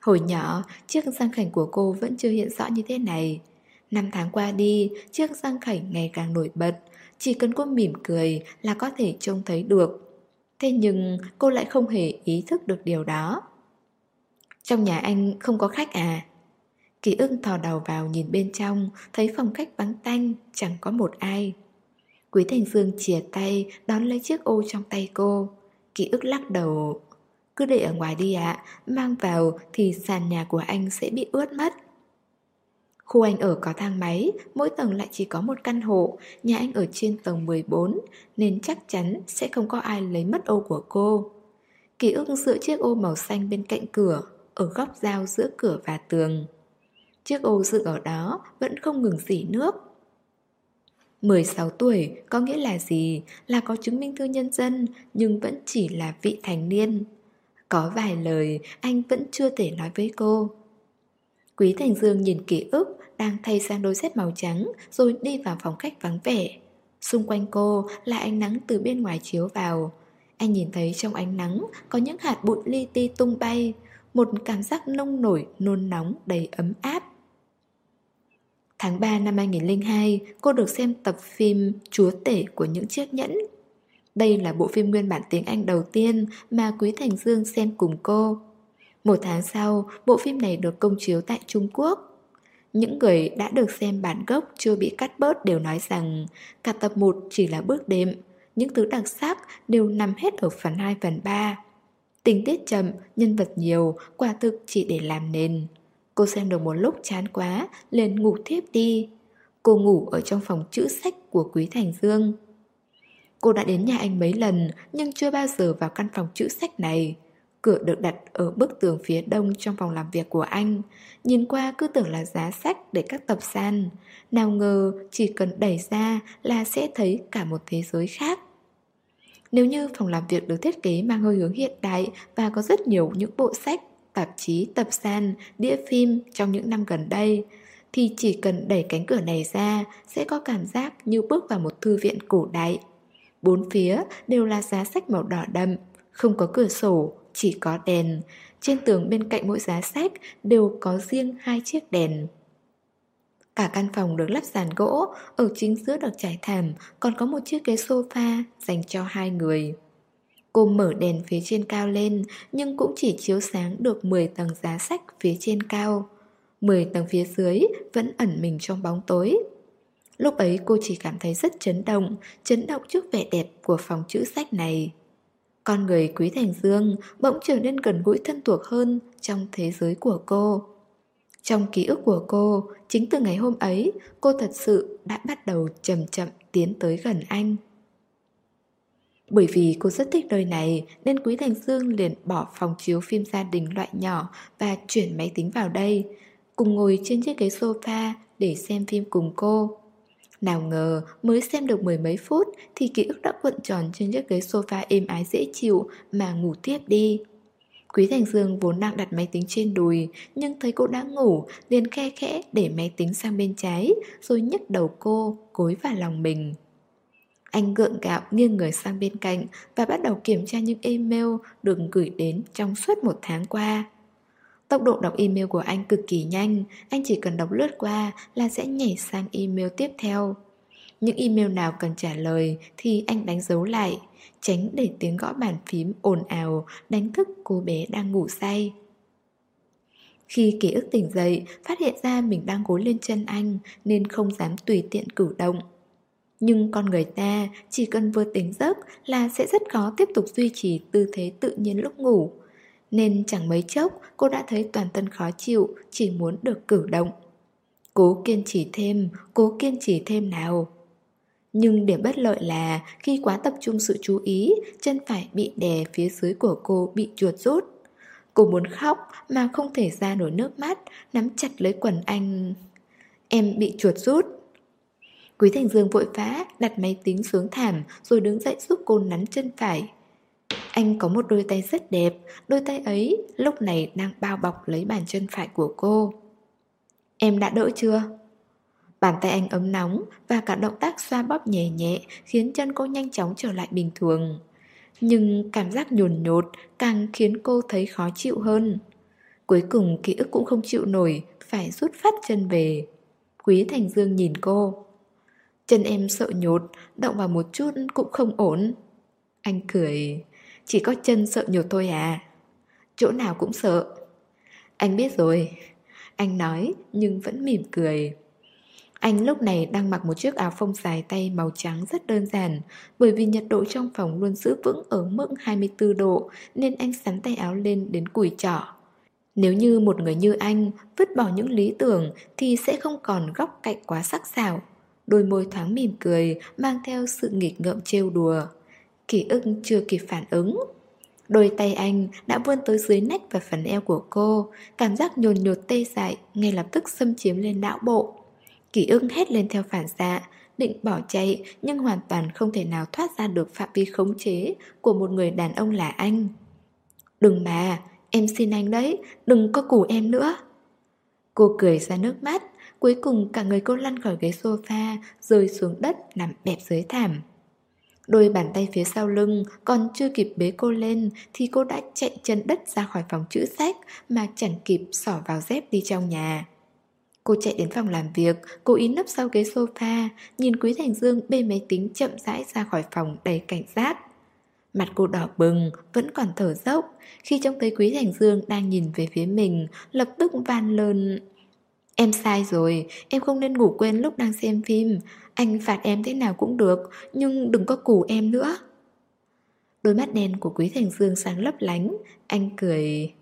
Hồi nhỏ, chiếc răng khảnh của cô vẫn chưa hiện rõ như thế này. Năm tháng qua đi, chiếc răng khảnh ngày càng nổi bật, chỉ cần cô mỉm cười là có thể trông thấy được. Thế nhưng cô lại không hề ý thức được điều đó. Trong nhà anh không có khách à? Kỳ ưng thò đầu vào nhìn bên trong, thấy phòng khách vắng tanh, chẳng có một ai. Quý Thành Dương chìa tay, đón lấy chiếc ô trong tay cô. Kỳ ức lắc đầu. Cứ để ở ngoài đi ạ, mang vào thì sàn nhà của anh sẽ bị ướt mất. Khu anh ở có thang máy, mỗi tầng lại chỉ có một căn hộ, nhà anh ở trên tầng 14, nên chắc chắn sẽ không có ai lấy mất ô của cô. Ký ức giữa chiếc ô màu xanh bên cạnh cửa, ở góc giao giữa cửa và tường. Chiếc ô dựng ở đó vẫn không ngừng dỉ nước. 16 tuổi có nghĩa là gì? Là có chứng minh thư nhân dân nhưng vẫn chỉ là vị thành niên. Có vài lời anh vẫn chưa thể nói với cô. Quý Thành Dương nhìn ký ức đang thay sang đôi dép màu trắng rồi đi vào phòng khách vắng vẻ. Xung quanh cô là ánh nắng từ bên ngoài chiếu vào. Anh nhìn thấy trong ánh nắng có những hạt bụi li ti tung bay, một cảm giác nông nổi, nôn nóng đầy ấm áp. Tháng 3 năm 2002, cô được xem tập phim Chúa tể của những chiếc nhẫn. Đây là bộ phim nguyên bản tiếng Anh đầu tiên mà Quý Thành Dương xem cùng cô. Một tháng sau, bộ phim này được công chiếu tại Trung Quốc. Những người đã được xem bản gốc chưa bị cắt bớt đều nói rằng cả tập 1 chỉ là bước đệm, những thứ đặc sắc đều nằm hết ở phần 2 phần 3. Tình tiết chậm, nhân vật nhiều, quả thực chỉ để làm nền. Cô xem được một lúc chán quá, liền ngủ thiếp đi. Cô ngủ ở trong phòng chữ sách của Quý Thành Dương. Cô đã đến nhà anh mấy lần nhưng chưa bao giờ vào căn phòng chữ sách này. Cửa được đặt ở bức tường phía đông trong phòng làm việc của anh Nhìn qua cứ tưởng là giá sách để các tập san Nào ngờ chỉ cần đẩy ra là sẽ thấy cả một thế giới khác Nếu như phòng làm việc được thiết kế mang hơi hướng hiện đại Và có rất nhiều những bộ sách, tạp chí, tập san, đĩa phim trong những năm gần đây Thì chỉ cần đẩy cánh cửa này ra sẽ có cảm giác như bước vào một thư viện cổ đại Bốn phía đều là giá sách màu đỏ đậm, không có cửa sổ, chỉ có đèn. Trên tường bên cạnh mỗi giá sách đều có riêng hai chiếc đèn. Cả căn phòng được lắp sàn gỗ, ở chính giữa được trải thảm còn có một chiếc ghế sofa dành cho hai người. Cô mở đèn phía trên cao lên nhưng cũng chỉ chiếu sáng được 10 tầng giá sách phía trên cao. 10 tầng phía dưới vẫn ẩn mình trong bóng tối. Lúc ấy cô chỉ cảm thấy rất chấn động, chấn động trước vẻ đẹp của phòng chữ sách này. Con người Quý Thành Dương bỗng trở nên gần gũi thân thuộc hơn trong thế giới của cô. Trong ký ức của cô, chính từ ngày hôm ấy, cô thật sự đã bắt đầu chậm chậm tiến tới gần anh. Bởi vì cô rất thích nơi này nên Quý Thành Dương liền bỏ phòng chiếu phim gia đình loại nhỏ và chuyển máy tính vào đây, cùng ngồi trên chiếc ghế sofa để xem phim cùng cô. Nào ngờ mới xem được mười mấy phút thì ký ức đã cuộn tròn trên chiếc ghế sofa êm ái dễ chịu mà ngủ tiếp đi. Quý Thành Dương vốn đang đặt máy tính trên đùi nhưng thấy cô đã ngủ liền khe khẽ để máy tính sang bên trái rồi nhấc đầu cô cối vào lòng mình. Anh gượng gạo nghiêng người sang bên cạnh và bắt đầu kiểm tra những email được gửi đến trong suốt một tháng qua. Tốc độ đọc email của anh cực kỳ nhanh, anh chỉ cần đọc lướt qua là sẽ nhảy sang email tiếp theo. Những email nào cần trả lời thì anh đánh dấu lại, tránh để tiếng gõ bàn phím ồn ào đánh thức cô bé đang ngủ say. Khi ký ức tỉnh dậy, phát hiện ra mình đang gối lên chân anh nên không dám tùy tiện cử động. Nhưng con người ta chỉ cần vừa tỉnh giấc là sẽ rất khó tiếp tục duy trì tư thế tự nhiên lúc ngủ. Nên chẳng mấy chốc cô đã thấy toàn thân khó chịu Chỉ muốn được cử động. Cố kiên trì thêm, cố kiên trì thêm nào. Nhưng điểm bất lợi là khi quá tập trung sự chú ý Chân phải bị đè phía dưới của cô bị chuột rút. Cô muốn khóc mà không thể ra nổi nước mắt Nắm chặt lấy quần anh. Em bị chuột rút. Quý Thành Dương vội vã đặt máy tính xuống thảm Rồi đứng dậy giúp cô nắn chân phải Anh có một đôi tay rất đẹp Đôi tay ấy lúc này đang bao bọc lấy bàn chân phải của cô Em đã đỡ chưa? Bàn tay anh ấm nóng và cả động tác xoa bóp nhẹ nhẹ khiến chân cô nhanh chóng trở lại bình thường. Nhưng cảm giác nhồn nhột càng khiến cô thấy khó chịu hơn. Cuối cùng ký ức cũng không chịu nổi, phải rút phát chân về. Quý Thành Dương nhìn cô. Chân em sợ nhột, động vào một chút cũng không ổn. Anh cười, chỉ có chân sợ nhột thôi à. Chỗ nào cũng sợ. Anh biết rồi. Anh nói nhưng vẫn mỉm cười. Anh lúc này đang mặc một chiếc áo phông dài tay màu trắng rất đơn giản Bởi vì nhiệt độ trong phòng luôn giữ vững ở mức 24 độ Nên anh sắn tay áo lên đến cùi trỏ Nếu như một người như anh vứt bỏ những lý tưởng Thì sẽ không còn góc cạnh quá sắc sảo Đôi môi thoáng mỉm cười Mang theo sự nghịch ngợm trêu đùa. Kỷ ức chưa kịp phản ứng. Đôi tay anh đã vươn tới dưới nách và phần eo của cô Cảm giác nhồn nhột tê dại ngay lập tức xâm chiếm lên não bộ. Kỷ ưng hét lên theo phản xạ Định bỏ chạy nhưng hoàn toàn không thể nào thoát ra được phạm vi khống chế Của một người đàn ông là anh. Đừng mà, em xin anh đấy, đừng có củ em nữa. Cô cười ra nước mắt. Cuối cùng cả người cô lăn khỏi ghế sofa Rơi xuống đất nằm bẹp dưới thảm Đôi bàn tay phía sau lưng còn chưa kịp bế cô lên Thì cô đã chạy chân đất ra khỏi phòng chữ sách Mà chẳng kịp xỏ vào dép đi trong nhà Cô chạy đến phòng làm việc, cố ý nấp sau ghế sofa, nhìn Quý Thành Dương bê máy tính chậm rãi ra khỏi phòng đầy cảnh giác. Mặt cô đỏ bừng, vẫn còn thở dốc, khi trông thấy Quý Thành Dương đang nhìn về phía mình, lập tức van lơn. Em sai rồi, em không nên ngủ quên lúc đang xem phim, anh phạt em thế nào cũng được, nhưng đừng có củ em nữa. Đôi mắt đen của Quý Thành Dương sáng lấp lánh, anh cười...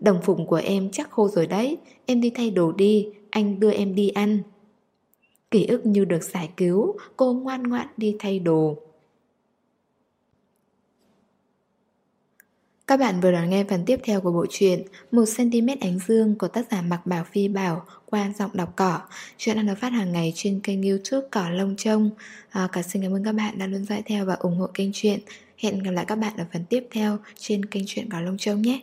Đồng phụng của em chắc khô rồi đấy Em đi thay đồ đi Anh đưa em đi ăn. Ký ức như được giải cứu Cô ngoan ngoãn đi thay đồ. Các bạn vừa đón nghe phần tiếp theo của bộ truyện 1cm ánh dương của tác giả Mạc Bảo Phi Bảo qua giọng đọc cỏ. Chuyện đang được phát hàng ngày trên kênh youtube Cỏ Lông Trông. À, cả xin cảm ơn các bạn đã luôn dõi theo và ủng hộ kênh truyện. Hẹn gặp lại các bạn ở phần tiếp theo trên kênh truyện Cỏ Lông Trông nhé.